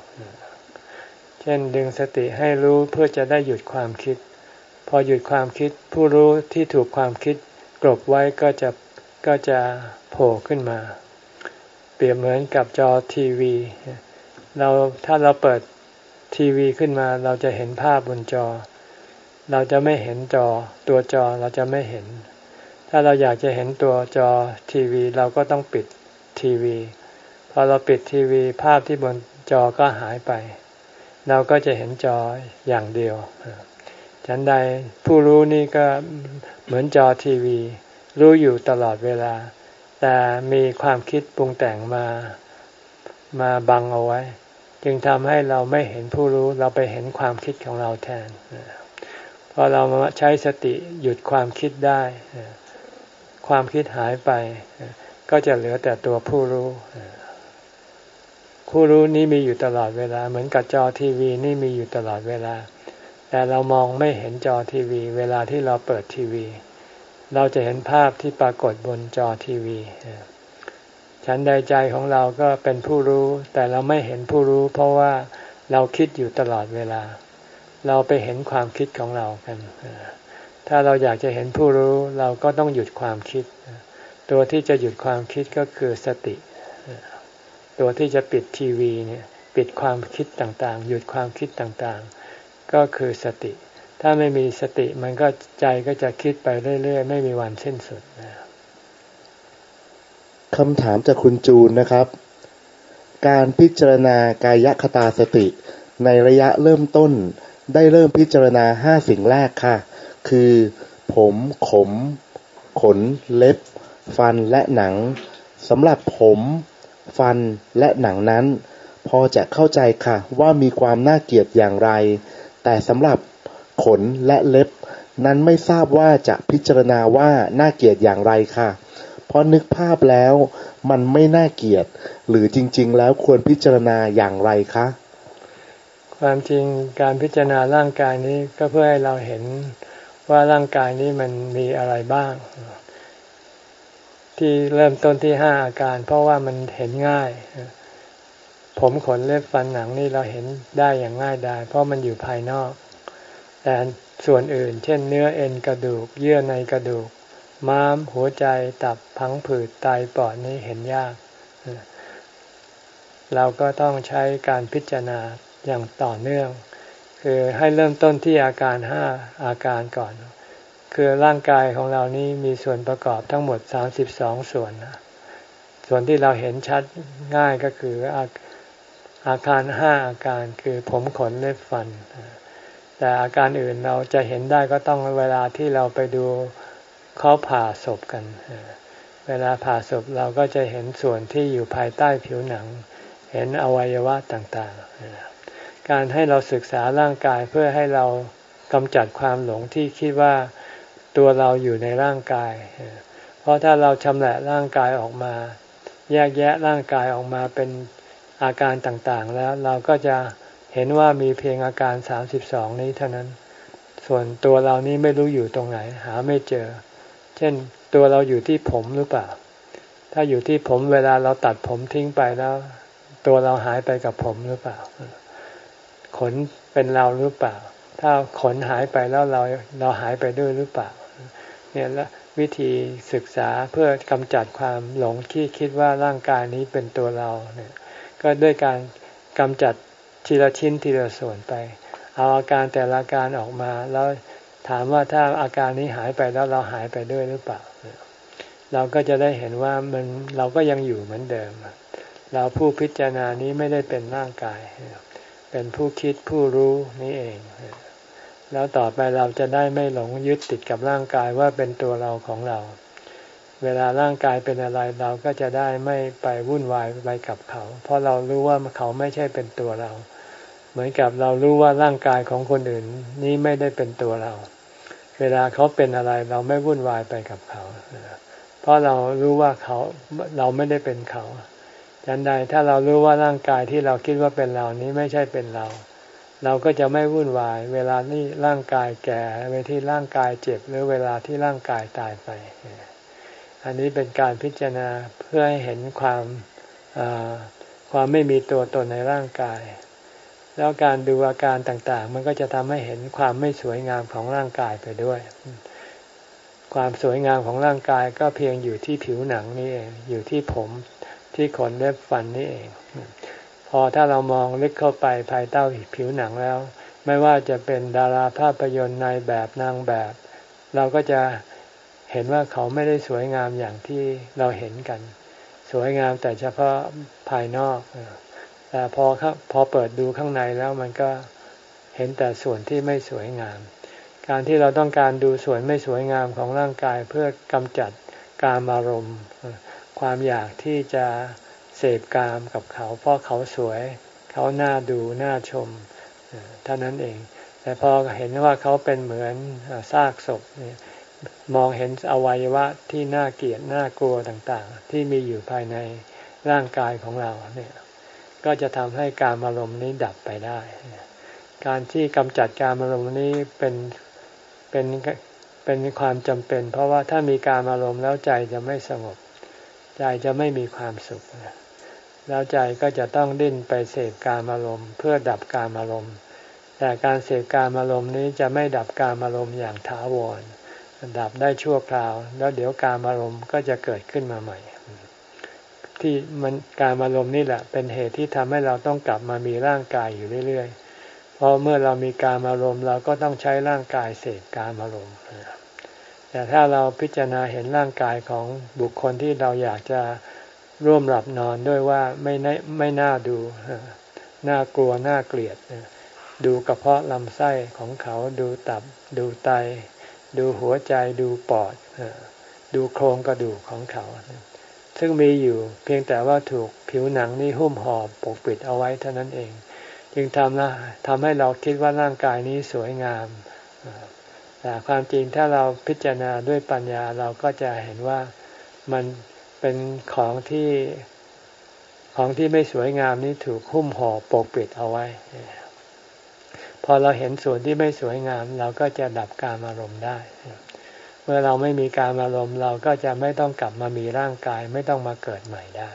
เช่นดึงสติให้รู้เพื่อจะได้หยุดความคิด พอหยุดความคิดผู้รู้ที่ถูกความคิดกลบไว้ก็จะก็จะโผล่ขึ้นมา เปรียบเหมือนกับจอทีวี เราถ้าเราเปิด ทีวีขึ้นมาเราจะเห็นภาพบนจอ เราจะไม่เห็นจอ ตัวจอเราจะไม่เห็น ถ้าเราอยากจะเห็นตัวจอทีวีเราก็ต้องปิดทีวี พอเราปิดทีวีภาพที่บนจอก็หายไป เราก็จะเห็นจออย่างเดียว ฉันใดผู้รู้นี่ก็เหมือนจอทีวี รู้อยู่ตลอดเวลา แต่มีความคิดปรุงแต่งมามาบังเอาไว้ จึงทำให้เราไม่เห็นผู้รู้เราไปเห็นความคิดของเราแทนพอเรามาใช้สติหยุดความคิดได้ ความคิดหายไป ก็จะเหลือแต่ตัวผู้รู้ผู้รู้นี้มีอยู่ตลอดเวลา เหมือนกับจอทีวีนี่มีอยู่ตลอดเวลา แต่เรามองไม่เห็นจอทีวี เวลาที่เราเปิดทีวี เราจะเห็นภาพที่ปรากฏบนจอทีวี ฉันใดใจของเราก็เป็นผู้รู้ แต่เราไม่เห็นผู้รู้ เพราะว่าเราคิดอยู่ตลอดเวลา เราไปเห็นความคิดของเรากัน ถ้าเราอยากจะเห็นผู้รู้เราก็ต้องหยุดความคิด ตัวที่จะหยุดความคิดก็คือสติ ตัวที่จะปิดทีวีเนี่ยปิดความคิดต่างๆ หยุดความคิดต่างๆ ก็คือสติ ถ้าไม่มีสติมันก็ใจก็จะคิดไปเรื่อย ๆ ไม่มีวันสิ้นสุด คำถามจากคุณจูนนะครับ การพิจารณากายคตาสติ ในระยะเริ่มต้น ได้เริ่มพิจารณาห้าสิ่งแรกค่ะ คือ ผมขม ขน เล็บ ฟันและหนังสำหรับผม ฟันและหนังนั้น พอจะเข้าใจค่ะว่ามีความน่าเกลียดอย่างไร แต่สำหรับขนและเล็บ นั้นไม่ทราบว่าจะพิจารณาว่าน่าเกลียดอย่างไรค่ะ เพราะนึกภาพแล้วมันไม่น่าเกลียด หรือจริง ๆ แล้วควรพิจารณาอย่างไรคะ ความจริงการพิจารณาร่างกายนี้ก็เพื่อให้เราเห็นว่าร่างกายนี้มันมีอะไรบ้าง ที่เริ่มต้นที่ห้าอาการ เพราะว่ามันเห็นง่าย ผมขนเล็บฟันหนังนี่เราเห็นได้อย่างง่ายดายเพราะมันอยู่ภายนอก แต่ส่วนอื่น เช่นเนื้อเอ็นกระดูก เยื่อในกระดูก ม้าม หัวใจตับพังผืดไตปอดนี้เห็นยาก เราก็ต้องใช้การพิจารณาอย่างต่อเนื่อง คือให้เริ่มต้นที่อาการห้าอาการก่อน คือร่างกายของเรานี้มีส่วนประกอบทั้งหมดสามสิบสองส่วนส่วนที่เราเห็นชัดง่ายก็คืออาอาการห้าอาการคือผมขนเล็บฟัน แต่อาการอื่นเราจะเห็นได้ก็ต้องเวลาที่เราไปดู เขาผ่าศพกัน เวลาผ่าศพเราก็จะเห็นส่วนที่อยู่ภายใต้ผิวหนัง เห็นอวัยวะต่างๆ การให้เราศึกษาร่างกายเพื่อให้เรากำจัดความหลงที่คิดว่าตัวเราอยู่ในร่างกาย เพราะถ้าเราชำแหละร่างกายออกมา แยกแยะร่างกายออกมาเป็นอาการต่างๆ แล้วเราก็จะเห็นว่ามีเพียงอาการสามสิบสองนี้เท่านั้น ส่วนตัวเรานี้ไม่รู้อยู่ตรงไหน หาไม่เจอ เช่นตัวเราอยู่ที่ผมหรือเปล่า ถ้าอยู่ที่ผมเวลาเราตัดผมทิ้งไปแล้ว ตัวเราหายไปกับผมหรือเปล่า ขนเป็นเราหรือเปล่า ถ้าขนหายไปแล้วเราเราหายไปด้วยหรือเปล่า เนี่ยละวิธีศึกษาเพื่อกำจัดความหลงที่คิดว่าร่างกายนี้เป็นตัวเราเนี่ย ก็ด้วยการกำจัดทีละชิ้นทีละส่วนไป เอาอาการแต่ละการออกมาแล้ว ถามว่าถ้าอาการนี้หายไปแล้วเราหายไปด้วยหรือเปล่า เราก็จะได้เห็นว่ามันเราก็ยังอยู่เหมือนเดิม เราผู้พิจารณานี้ไม่ได้เป็นร่างกาย เป็นผู้คิดผู้รู้นี่เอง แล้วต่อไปเราจะได้ไม่หลงยึดติดกับร่างกายว่าเป็นตัวเราของเรา เวลาร่างกายเป็นอะไรเราก็จะได้ไม่ไปวุ่นวายไปกับเขา เพราะเรารู้ว่าเขาไม่ใช่เป็นตัวเรา เหมือนกับเรารู้ว่าร่างกายของคนอื่นนี้ไม่ได้เป็นตัวเรา เวลาเขาเป็นอะไรเราไม่วุ่นวายไปกับเขา เพราะเรารู้ว่าเขาเราไม่ได้เป็นเขาดังใดถ้าเรารู้ว่าร่างกายที่เราคิดว่าเป็นเรานี้ไม่ใช่เป็นเรา เราก็จะไม่วุ่นวาย เวลานี้ร่างกายแก่เวลาที่ร่างกายเจ็บ หรือเวลาที่ร่างกายตายไป อันนี้เป็นการพิจารณาเพื่อให้เห็นความความไม่มีตัวตนในร่างกาย แล้วการดูอาการต่างๆ มันก็จะทำให้เห็นความไม่สวยงามของร่างกายไปด้วย ความสวยงามของร่างกายก็เพียงอยู่ที่ผิวหนังนี่เองอยู่ที่ผมที่ขนเล็บฟันนี่เอง พอถ้าเรามองลึกเข้าไปภายใต้ผิวหนังแล้ว ไม่ว่าจะเป็นดาราภาพยนตร์ในแบบนางแบบ เราก็จะเห็นว่าเขาไม่ได้สวยงามอย่างที่เราเห็นกัน สวยงามแต่เฉพาะภายนอก แต่พอพอเปิดดูข้างในแล้วมันก็เห็นแต่ส่วนที่ไม่สวยงาม การที่เราต้องการดูส่วนไม่สวยงามของร่างกายเพื่อกำจัดกามอารมณ์ ความอยากที่จะเสพกามกับเขา เพราะเขาสวย เขาหน้าดูหน้าชมเท่านั้นเอง แต่พอเห็นว่าเขาเป็นเหมือนซากศพมองเห็นอวัยวะที่น่าเกลียดน่ากลัวต่างๆ ที่มีอยู่ภายในร่างกายของเราเนี่ย ก็จะทำให้การอารมณ์นี้ดับไปได้ การที่กำจัดการอารมณ์นี้เป็นเป็นเป็นความจำเป็น เพราะว่าถ้ามีการอารมณ์แล้วใจจะไม่สงบ ใจจะไม่มีความสุข แล้วใจก็จะต้องดิ้นไปเสพการอารมณ์เพื่อดับการอารมณ์ แต่การเสพการอารมณ์นี้จะไม่ดับการอารมณ์อย่างถาวรดับได้ชั่วคราว แล้วเดี๋ยวการอารมณ์ก็จะเกิดขึ้นมาใหม่ ที่มันการอารมณ์นี่แหละ เป็นเหตุที่ทำให้เราต้องกลับมามีร่างกายอยู่เรื่อยๆเพราะเมื่อเรามีการอารมณ์เราก็ต้องใช้ร่างกายเสพการอารมณ์แต่ถ้าเราพิจารณาเห็นร่างกายของบุคคลที่เราอยากจะร่วมหลับนอนด้วยว่าไม่ไม่น่าดูน่ากลัวน่าเกลียดดูกระเพาะลำไส้ของเขาดูตับ ดูไต ดูหัวใจดูปอดดูโครงกระดูกของเขา ซึ่งมีอยู่เพียงแต่ว่าถูกผิวหนังนี่หุ้มห่อปกปิดเอาไว้เท่านั้นเอง จึงทำนะทำให้เราคิดว่าร่างกายนี้สวยงาม แต่ความจริงถ้าเราพิจารณาด้วยปัญญาเราก็จะเห็นว่ามันเป็นของที่ของที่ไม่สวยงามนี้ถูกหุ้มห่อปกปิดเอาไว้ พอเราเห็นส่วนที่ไม่สวยงาม เราก็จะดับการอารมณ์ได้ มื่อเราไม่มีการอารมณ์เราก็จะไม่ต้องกลับมามีร่างกาย ไม่ต้องมาเกิดใหม่ได้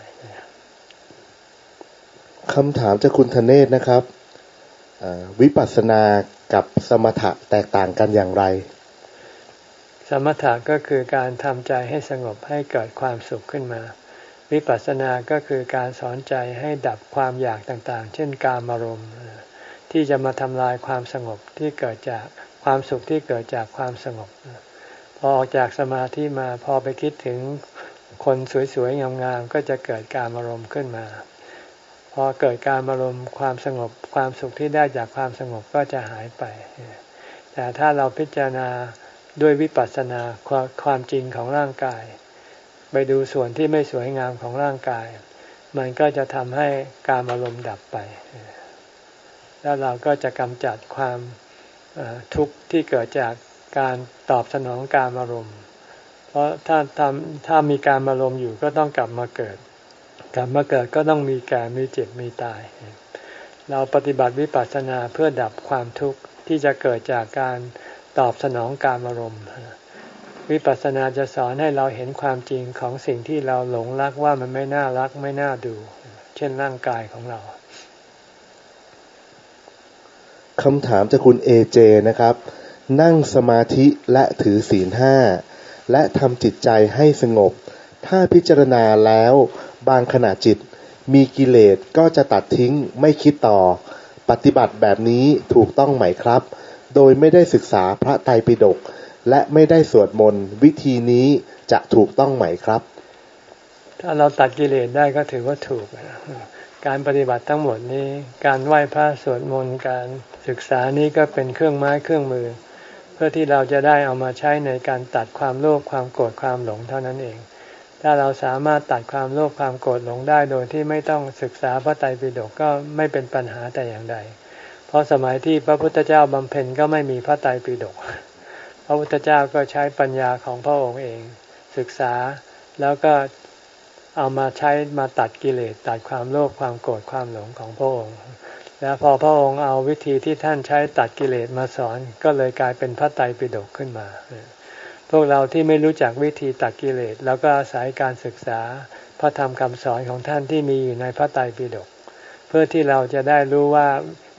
คำถามจากคุณธเนศนะครับวิปัสสนากับสมถะแตกต่างกันอย่างไร สมถะก็คือการทำใจให้สงบให้เกิดความสุขขึ้นมา วิปัสสนาก็คือการสอนใจให้ดับความอยากต่างๆ เช่นการอารมณ์ที่จะมาทำลายความสงบที่เกิดจากความสุขที่เกิดจากความสงบ พอออกจากสมาธิมาพอไปคิดถึงคนสวยๆงามๆก็จะเกิดการอารมณ์ขึ้นมา พอเกิดการอารมณ์ความสงบความสุขที่ได้จากความสงบก็จะหายไป แต่ถ้าเราพิจารณาด้วยวิปัสสนาความจริงของร่างกาย ไปดูส่วนที่ไม่สวยงามของร่างกาย มันก็จะทำให้การอารมณ์ดับไป แล้วเราก็จะกำจัดความทุกข์ที่เกิดจาก การตอบสนองการอารมณ์ เพราะถ้าทำถ้ามีการอารมณ์อยู่ก็ต้องกลับมาเกิด กลับมาเกิดก็ต้องมีแก่มีเจ็บมีตาย เราปฏิบัติวิปัสสนาเพื่อดับความทุกข์ที่จะเกิดจากการตอบสนองการอารมณ์วิปัสสนาจะสอนให้เราเห็นความจริงของสิ่งที่เราหลงรักว่ามันไม่น่ารักไม่น่าดู เช่นร่างกายของเราคำถามจากคุณเอเจนะครับ นั่งสมาธิและถือศีลห้า และทำจิตใจให้สงบ ถ้าพิจารณาแล้วบางขณะจิต มีกิเลสก็จะตัดทิ้งไม่คิดต่อ ปฏิบัติแบบนี้ถูกต้องไหมครับ โดยไม่ได้ศึกษาพระไตรปิฎกและไม่ได้สวดมนต์วิธีนี้จะถูกต้องไหมครับ ถ้าเราตัดกิเลสได้ก็ถือว่าถูก การปฏิบัติทั้งหมดนี้ การไหว้พระสวดมนต์การศึกษานี้ก็เป็นเครื่องไม้เครื่องมือ เพื่อที่เราจะได้เอามาใช้ในการตัดความโลภความโกรธความหลงเท่านั้นเอง ถ้าเราสามารถตัดความโลภความโกรธหลงได้โดยที่ไม่ต้องศึกษาพระไตรปิฎกก็ไม่เป็นปัญหาแต่อย่างใด เพราะสมัยที่พระพุทธเจ้าบำเพ็ญก็ไม่มีพระไตรปิฎก พระพุทธเจ้าก็ใช้ปัญญาของพระองค์เอง ศึกษาแล้วก็เอามาใช้มาตัดกิเลสตัดความโลภความโกรธความหลงของพระองค์ แล้วพอพระองค์เอาวิธีที่ท่านใช้ตัดกิเลสมาสอน ก็เลยกลายเป็นพระไตรปิฎกขึ้นมา พวกเราที่ไม่รู้จักวิธีตัดกิเลสแล้วก็อาศัยการศึกษาพระธรรมคำสอนของท่านที่มีอยู่ในพระไตรปิฎกเพื่อที่เราจะได้รู้ว่า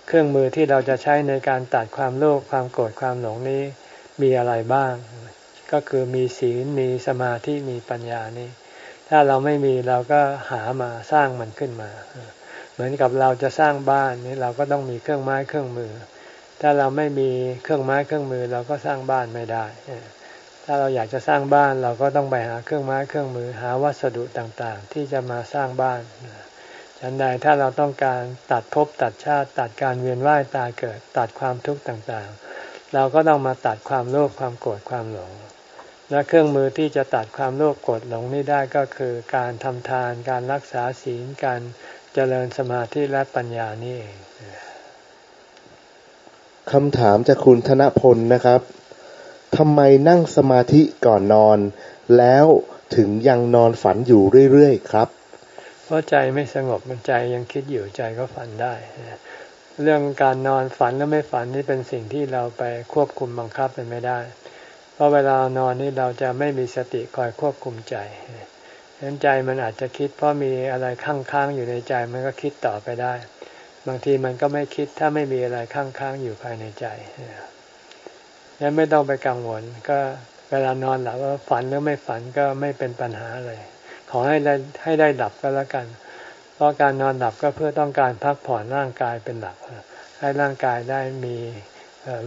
เครื่องมือที่เราจะใช้ในการตัดความโลภความโกรธความหลงนี้มีอะไรบ้าง ก็คือมีศีลมีสมาธิมีปัญญานี้ ถ้าเราไม่มีเราก็หามาสร้างมันขึ้นมา เหมือนกับเราจะสร้างบ้านนี้เราก็ต้องมีเครื่องไม้เครื่องมือ ถ้าเราไม่มีเครื่องไม้เครื่องมือเราก็สร้างบ้านไม่ได้ ถ้าเราอยากจะสร้างบ้านเราก็ต้องไปหาเครื่องไม้เครื่องมือ หาวัสดุต่างๆ ที่จะมาสร้างบ้านฉันใดถ้าเราต้องการตัดภพตัดชาติตัดการเวียนว่ายตายเกิด ตัดความทุกข์ต่างๆ เราก็ต้องมาตัดความโลภความโกรธความหลงและเครื่องมือที่จะตัดความโลภโกรธหลงนี้ได้ก็คือการทำทาน การรักษาศีลการ เจริญสมาธิและปัญญานี่เองคำถามจากคุณธนพลนะครับทำไมนั่งสมาธิก่อนนอน แล้วถึงยังนอนฝันอยู่เรื่อยๆครับเพราะใจไม่สงบมันใจยังคิดอยู่ใจก็ฝันได้ เรื่องการนอนฝันหรือไม่ฝันนี่เป็นสิ่งที่เราไปควบคุมบังคับเป็นไม่ได้ เพราะเวลานอนนี่เราจะไม่มีสติคอยควบคุมใจ งั้นใจมันอาจจะคิดเพราะมีอะไรค้างๆอยู่ในใจมันก็คิดต่อไปได้ บางทีมันก็ไม่คิดถ้าไม่มีอะไรค้างๆอยู่ภายในใจนั้นไม่ต้องไปกังวล ก็เวลานอนหลับว่าฝันหรือไม่ฝันก็ไม่เป็นปัญหาเลยขอให้ได้ให้ได้ดับก็แล้วกัน เพราะการนอนหลับก็เพื่อต้องการพักผ่อนร่างกายเป็นหลัก ให้ร่างกายได้มี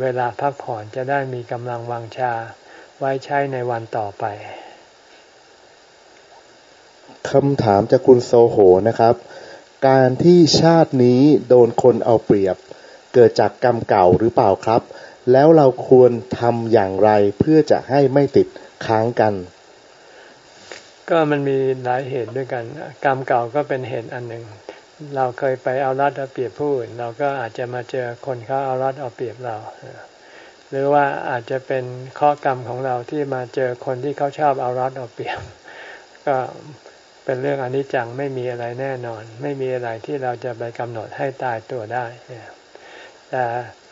เวลาพักผ่อนจะได้มีกำลังวังชาไว้ใช้ในวันต่อไป คำถามจากคุณโซโหนะครับ การที่ชาตินี้โดนคนเอาเปรียบ เกิดจากกรรมเก่าหรือเปล่าครับ แล้วเราควรทำอย่างไรเพื่อจะให้ไม่ติดค้างกัน ก็มันมีหลายเหตุด้วยกัน กรรมเก่าก็เป็นเหตุอันหนึ่ง เราเคยไปเอารัดเอาเปรียบผู้อื่นเราก็อาจจะมาเจอคนเขาเอารัดเอาเปรียบเราหรือว่าอาจจะเป็นข้อกรรมของเราที่มาเจอคนที่เขาชอบเอารัดเอาเปรียบ ก็ เป็นเรื่องอนิจจังไม่มีอะไรแน่นอน ไม่มีอะไรที่เราจะไปกำหนดให้ตายตัวได้แต่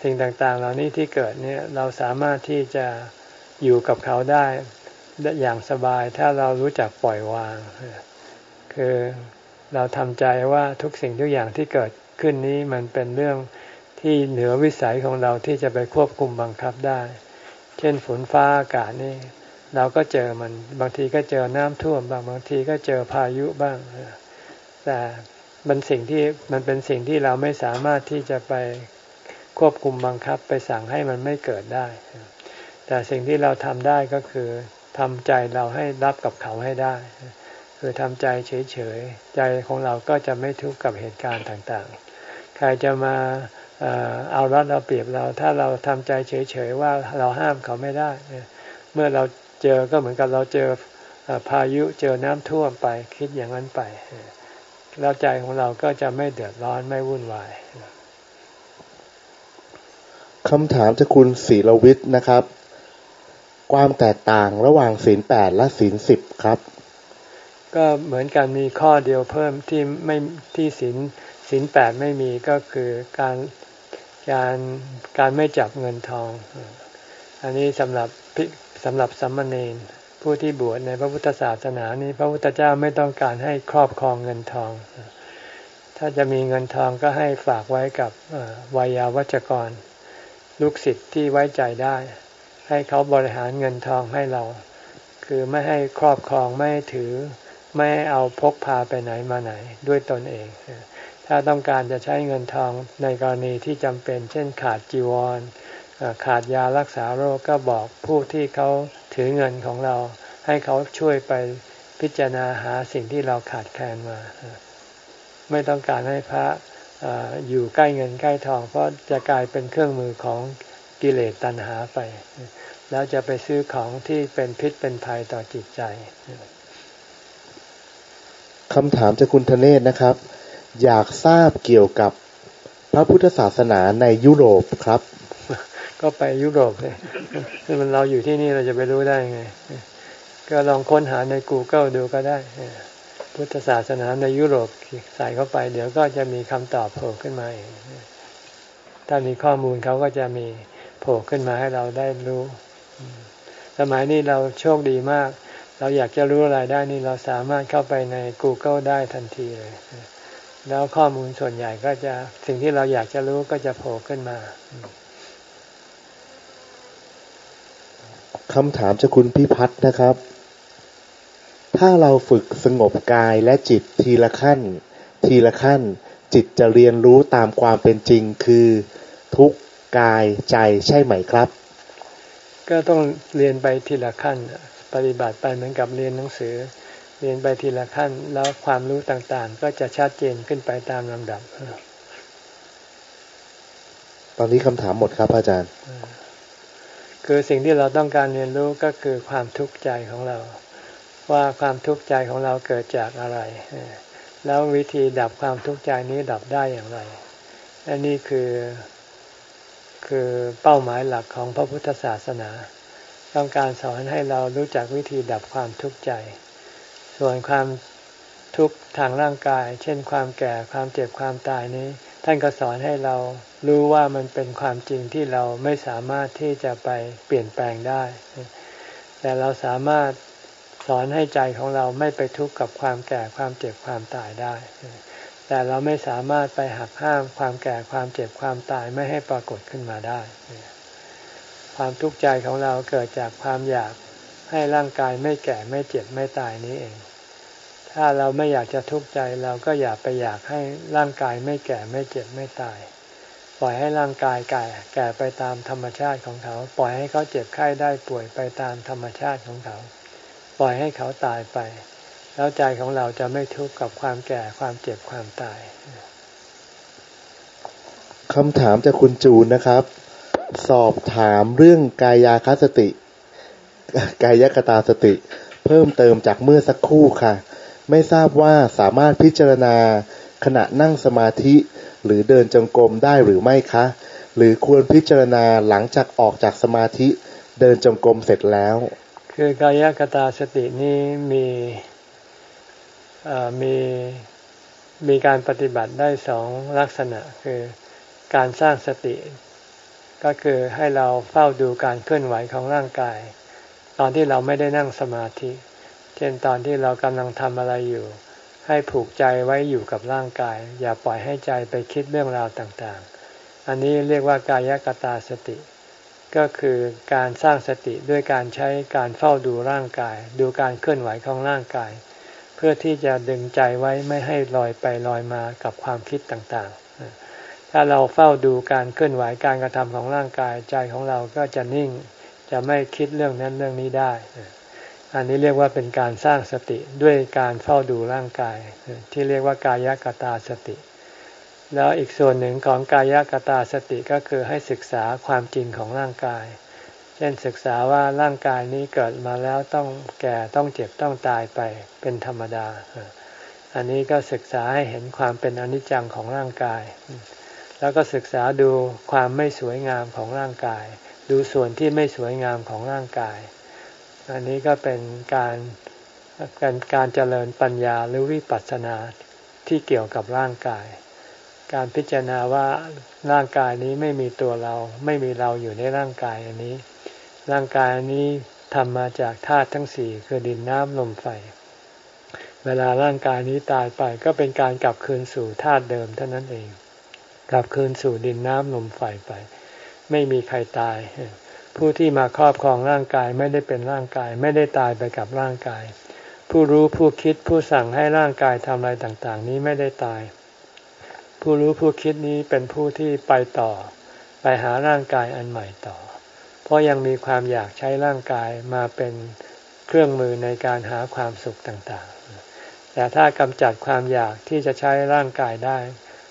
สิ่งต่างๆ เหล่านี้ที่เกิดเนี่ยเราสามารถที่จะอยู่กับเขาได้อย่างสบายถ้าเรารู้จักปล่อยวาง คือเราทำใจว่าทุกสิ่งทุกอย่างที่เกิดขึ้นนี้มันเป็นเรื่องที่เหนือวิสัยของเราที่จะไปควบคุมบังคับได้ เช่นฝนฟ้าอากาศนี่ เราก็เจอมันบางทีก็เจอน้ำท่วมบางบางทีก็เจอพายุบ้าง แต่มันสิ่งที่มันเป็นสิ่งที่เราไม่สามารถที่จะไปควบคุมบังคับไปสั่งให้มันไม่เกิดได้ แต่สิ่งที่เราทำได้ก็คือทำใจเราให้รับกับเขาให้ได้ คือทำใจเฉยๆ ใจของเราก็จะไม่ทุกข์กับเหตุการณ์ต่างๆ ใครจะมาเอารัดเอาเปรียบเรา ถ้าเราทำใจเฉยๆว่าเราห้ามเขาไม่ได้ เมื่อเรา เจอก็เหมือนกับเราเจอพายุเจอน้ำท่วมไปคิดอย่างนั้นไป แล้วใจของเราก็จะไม่เดือดร้อนไม่วุ่นวายคำถามจากคุณศีลวิทย์นะครับ ความแตกต่างระหว่างศีลแปดและศีลสิบครับ ก็เหมือนกันมีข้อเดียวเพิ่มที่ไม่ที่ศีลศีลแปดไม่มีก็คือการการการไม่จับเงินทอง อันนี้สำหรับ สำหรับสัมมาเนนผู้ที่บวชในพระพุทธศาสนานี้ พระพุทธเจ้าไม่ต้องการให้ครอบครองเงินทอง ถ้าจะมีเงินทองก็ให้ฝากไว้กับวายาวัจกร ลูกศิษย์ที่ไว้ใจได้ ให้เขาบริหารเงินทองให้เรา คือไม่ให้ครอบครองไม่ถือ ไม่ให้เอาพกพาไปไหนมาไหนด้วยตนเอง ถ้าต้องการจะใช้เงินทองในกรณีที่จำเป็น เช่นขาดจีวร ขาดยารักษาโรคก็บอกผู้ที่เขาถือเงินของเรา ให้เขาช่วยไปพิจารณาหาสิ่งที่เราขาดแคลนมา ไม่ต้องการให้พระอยู่ใกล้เงินใกล้ทอง เพราะจะกลายเป็นเครื่องมือของกิเลสตัณหาไป แล้วจะไปซื้อของที่เป็นพิษเป็นภัยต่อจิตใจคำถามจากคุณธเนศนะครับ อยากทราบเกี่ยวกับพระพุทธศาสนาในยุโรปครับ ก็ไปยุโรปเลยมันเราอยู่ที่นี่เราจะไปรู้ได้ไง ก็ลองค้นหาใน Google ดูก็ได้ พุทธศาสนาในยุโรปใส่เข้าไป เดี๋ยวก็จะมีคำตอบโผล่ขึ้นมาเองถ้ามีข้อมูลเขาก็จะมีโผล่ขึ้นมาให้เราได้รู้ สมัยนี้เราโชคดีมาก เราอยากจะรู้อะไรได้นี่เราสามารถเข้าไปใน Google ได้ทันทีเลย แล้วข้อมูลส่วนใหญ่ก็จะสิ่งที่เราอยากจะรู้ก็จะโผล่ขึ้นมา คำถามจากคุณพิพัฒน์นะครับ ถ้าเราฝึกสงบกายและจิตทีละขั้น ทีละขั้น จิตจะเรียนรู้ตามความเป็นจริงคือ ทุกกายใจใช่ไหมครับ ก็ต้องเรียนไปทีละขั้น ปฏิบัติไปเหมือนกับเรียนหนังสือ เรียนไปทีละขั้น แล้วความรู้ต่างๆ ก็จะชัดเจนขึ้นไปตามลำดับ ตอนนี้คำถามหมดครับอาจารย์ คือสิ่งที่เราต้องการเรียนรู้ก็คือความทุกข์ใจของเรา ว่าความทุกข์ใจของเราเกิดจากอะไร แล้ววิธีดับความทุกข์ใจนี้ดับได้อย่างไรอันนี้คือคือเป้าหมายหลักของพระพุทธศาสนา ต้องการสอนให้เรารู้จักวิธีดับความทุกข์ใจ ส่วนความทุกข์ทางร่างกาย เช่นความแก่ความเจ็บความตายนี้ ท่านก็สอนให้เรารู้ว่ามันเป็นความจริงที่เราไม่สามารถที่จะไปเปลี่ยนแปลงได้ แต่เราสามารถสอนให้ใจของเราไม่ไปทุกข์กับความแก่ความเจ็บความตายได้ แต่เราไม่สามารถไปหักห้ามความแก่ความเจ็บความตายไม่ให้ปรากฏขึ้นมาได้ ความทุกข์ใจของเราเกิดจากความอยากให้ร่างกายไม่แก่ไม่เจ็บไม่ตายนี้เอง ถ้าเราไม่อยากจะทุกข์ใจเราก็อย่าไปอยากให้ร่างกายไม่แก่ไม่เจ็บไม่ตาย ปล่อยให้ร่างกายแก่แก่ไปตามธรรมชาติของเขา ปล่อยให้เขาเจ็บไข้ได้ป่วยไปตามธรรมชาติของเขา ปล่อยให้เขาตายไป แล้วใจของเราจะไม่ทุกข์กับความแก่ความเจ็บความตายคำถามจากคุณจูนนะครับ สอบถามเรื่องกายาคสติ กายกตาสติ เพิ่มเติมจากเมื่อสักครู่ค่ะ ไม่ทราบว่าสามารถพิจารณาขณะนั่งสมาธิ หรือเดินจงกรมได้หรือไม่คะ หรือควรพิจารณาหลังจากออกจากสมาธิเดินจงกรมเสร็จแล้ว คือกายกตาสตินี้มีมีมีการปฏิบัติได้สองลักษณะคือการสร้างสติ ก็คือให้เราเฝ้าดูการเคลื่อนไหวของร่างกาย ตอนที่เราไม่ได้นั่งสมาธิ เช่นตอนที่เรากำลังทำอะไรอยู่ ให้ผูกใจไว้อยู่กับร่างกาย อย่าปล่อยให้ใจไปคิดเรื่องราวต่างๆ อันนี้เรียกว่ากายกตาสติ ก็คือการสร้างสติด้วยการใช้การเฝ้าดูร่างกาย ดูการเคลื่อนไหวของร่างกาย เพื่อที่จะดึงใจไว้ไม่ให้ลอยไปลอยมากับความคิดต่างๆ ถ้าเราเฝ้าดูการเคลื่อนไหวการกระทำของร่างกายใจของเราก็จะนิ่งจะไม่คิดเรื่องนั้นเรื่องนี้ได้ อันนี้เรียกว่าเป็นการสร้างสติด้วยการเฝ้าดูร่างกาย ที่เรียกว่ากายกตาสติ แล้วอีกส่วนหนึ่งของกายกตาสติก็คือให้ศึกษาความจริงของร่างกาย เช่นศึกษาว่าร่างกายนี้เกิดมาแล้วต้องแก่ต้องเจ็บต้องตายไปเป็นธรรมดา อันนี้ก็ศึกษาให้เห็นความเป็นอนิจจังของร่างกาย แล้วก็ศึกษาดูความไม่สวยงามของร่างกาย ดูส่วนที่ไม่สวยงามของร่างกาย อันนี้ก็เป็นการการการเจริญปัญญาหรือวิปัสสนาที่เกี่ยวกับร่างกาย การพิจารณาว่าร่างกายนี้ไม่มีตัวเรา ไม่มีเราอยู่ในร่างกายอันนี้ ร่างกายอันนี้ทำมาจากธาตุทั้งสี่คือดินน้ำลมไฟ เวลาร่างกายนี้ตายไปก็เป็นการกลับคืนสู่ธาตุเดิมเท่านั้นเอง กลับคืนสู่ดินน้ำลมไฟไป ไม่มีใครตาย ผู้ที่มาครอบครองร่างกายไม่ได้เป็นร่างกาย ไม่ได้ตายไปกับร่างกาย ผู้รู้ผู้คิดผู้สั่งให้ร่างกายทำอะไรต่างๆ นี้ไม่ได้ตาย ผู้รู้ผู้คิดนี้เป็นผู้ที่ไปต่อ ไปหาร่างกายอันใหม่ต่อ เพราะยังมีความอยากใช้ร่างกายมาเป็นเครื่องมือในการหาความสุขต่างๆ แต่ถ้ากำจัดความอยากที่จะใช้ร่างกายได้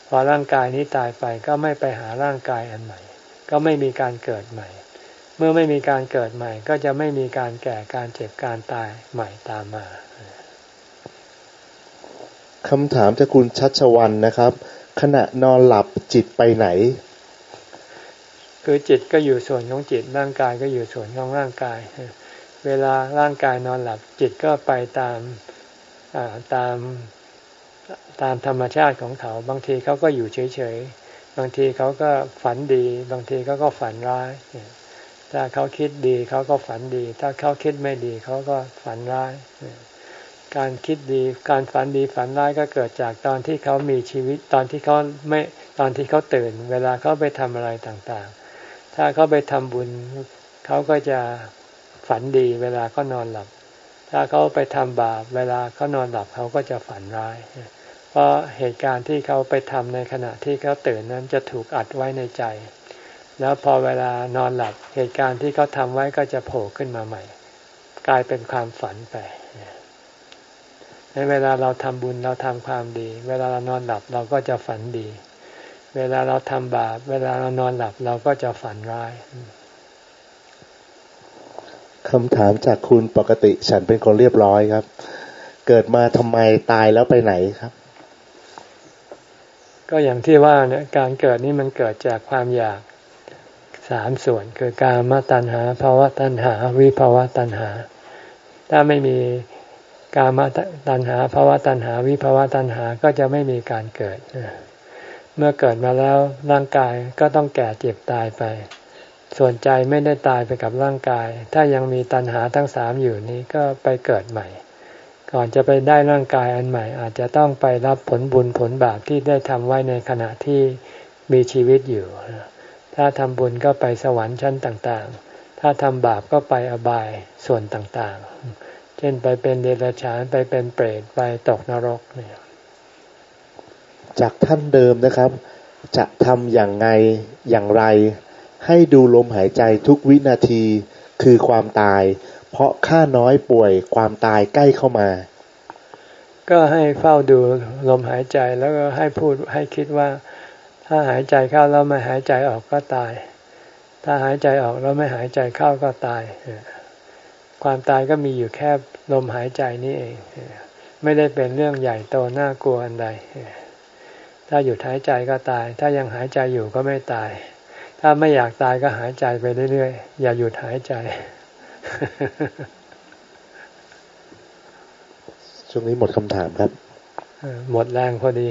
พอร่างกายนี้ตายไปก็ไม่ไปหาร่างกายอันใหม่ ก็ไม่มีการเกิดใหม่ เมื่อไม่มีการเกิดใหม่ ก็จะไม่มีการแก่การเจ็บการตายใหม่ตามมาคำถามจากคุณชัชวันนะครับ ขณะนอนหลับจิตไปไหน คือจิตก็อยู่ส่วนของจิตร่างกายก็อยู่ส่วนของร่างกาย เวลาร่างกายนอนหลับจิตก็ไปตามตามตามธรรมชาติของเขา บางทีเขาก็อยู่เฉยบางทีเขาก็ฝันดี บางทีเขาก็ฝันร้าย ถ้าเขาคิดดีเขาก็ฝันดี ถ้าเขาคิดไม่ดีเขาก็ฝันร้าย การคิดดี การฝันดีฝันร้ายก็เกิดจากตอนที่เขามีชีวิตตอนที่เขาไม่ตอนที่เขาตื่น เวลาเขาไปทำอะไรต่างๆ ถ้าเขาไปทำบุญเขาก็จะฝันดีเวลาเขานอนหลับ ถ้าเขาไปทำบาปเวลาเขานอนหลับเขาก็จะฝันร้าย เพราะเหตุการณ์ที่เขาไปทำในขณะที่เขาตื่นนั้นจะถูกอัดไว้ในใจ แล้วพอเวลานอนหลับเหตุการณ์ที่เขาทำไว้ก็จะโผล่ขึ้นมาใหม่ กลายเป็นความฝันไปในเวลาเราทำบุญเราทำความดี เวลาเรานอนหลับเราก็จะฝันดี เวลาเราทำบาปเวลาเรานอนหลับเราก็จะฝันร้ายคำถามจากคุณปกติฉันเป็นคนเรียบร้อยครับ เกิดมาทำไมตายแล้วไปไหนครับ ก็อย่างที่ว่าเนี่ยการเกิดนี่มันเกิดจากความอยาก สามส่วน คือกามตัณหาภาวะตัณหา วิภาวะตัณหา ถ้าไม่มีกามตัณหาภาวะตัณหา วิภาวะตัณหาก็จะไม่มีการเกิด เมื่อเกิดมาแล้วร่างกายก็ต้องแก่เจ็บตายไป ส่วนใจไม่ได้ตายไปกับร่างกาย ถ้ายังมีตัณหาทั้งสามอยู่นี้ก็ไปเกิดใหม่ ก่อนจะไปได้ร่างกายอันใหม่ อาจจะต้องไปรับผลบุญผลบาปที่ได้ทำไว้ในขณะที่มีชีวิตอยู่ ถ้าทำบุญก็ไปสวรรค์ชั้นต่างๆ ถ้าทำบาปก็ไปอบายส่วนต่างๆ เช่นไปเป็นเดรัจฉานไปเป็นเปรตไปตกนรกเนี่ยจากท่านเดิมนะครับ จะทำอย่างไงอย่างไร ให้ดูลมหายใจทุกวินาทีคือความตาย เพราะข้าน้อยป่วยความตายใกล้เข้ามา ก็ให้เฝ้าดูลมหายใจแล้วก็ให้พูดให้คิดว่า ถ้าหายใจเข้าแล้วไม่หายใจออกก็ตาย ถ้าหายใจออกแล้วไม่หายใจเข้าก็ตาย ความตายก็มีอยู่แค่ลมหายใจนี่เอง ไม่ได้เป็นเรื่องใหญ่โตน่ากลัวอันใด ถ้าหยุดหายใจก็ตาย ถ้ายังหายใจอยู่ก็ไม่ตาย ถ้าไม่อยากตายก็หายใจไปเรื่อยๆ อย่าหยุดหายใจ ช่วงนี้หมดคำถามครับ หมดแรงพอดี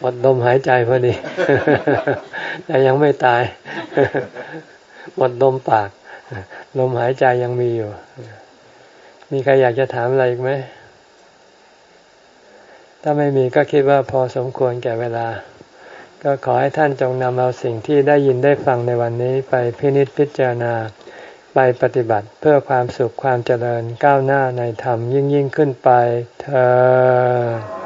หมดลมหายใจพอดี แต่ยังไม่ตาย หมดลมปาก ลมหายใจยังมีอยู่ มีใครอยากจะถามอะไรอีกไหม ถ้าไม่มีก็คิดว่าพอสมควรแก่เวลา ก็ขอให้ท่านจงนำเอาสิ่งที่ได้ยินได้ฟังในวันนี้ไปพินิจพิจารณา ไปปฏิบัติเพื่อความสุขความเจริญก้าวหน้าในธรรมยิ่งยิ่งขึ้นไปเธอ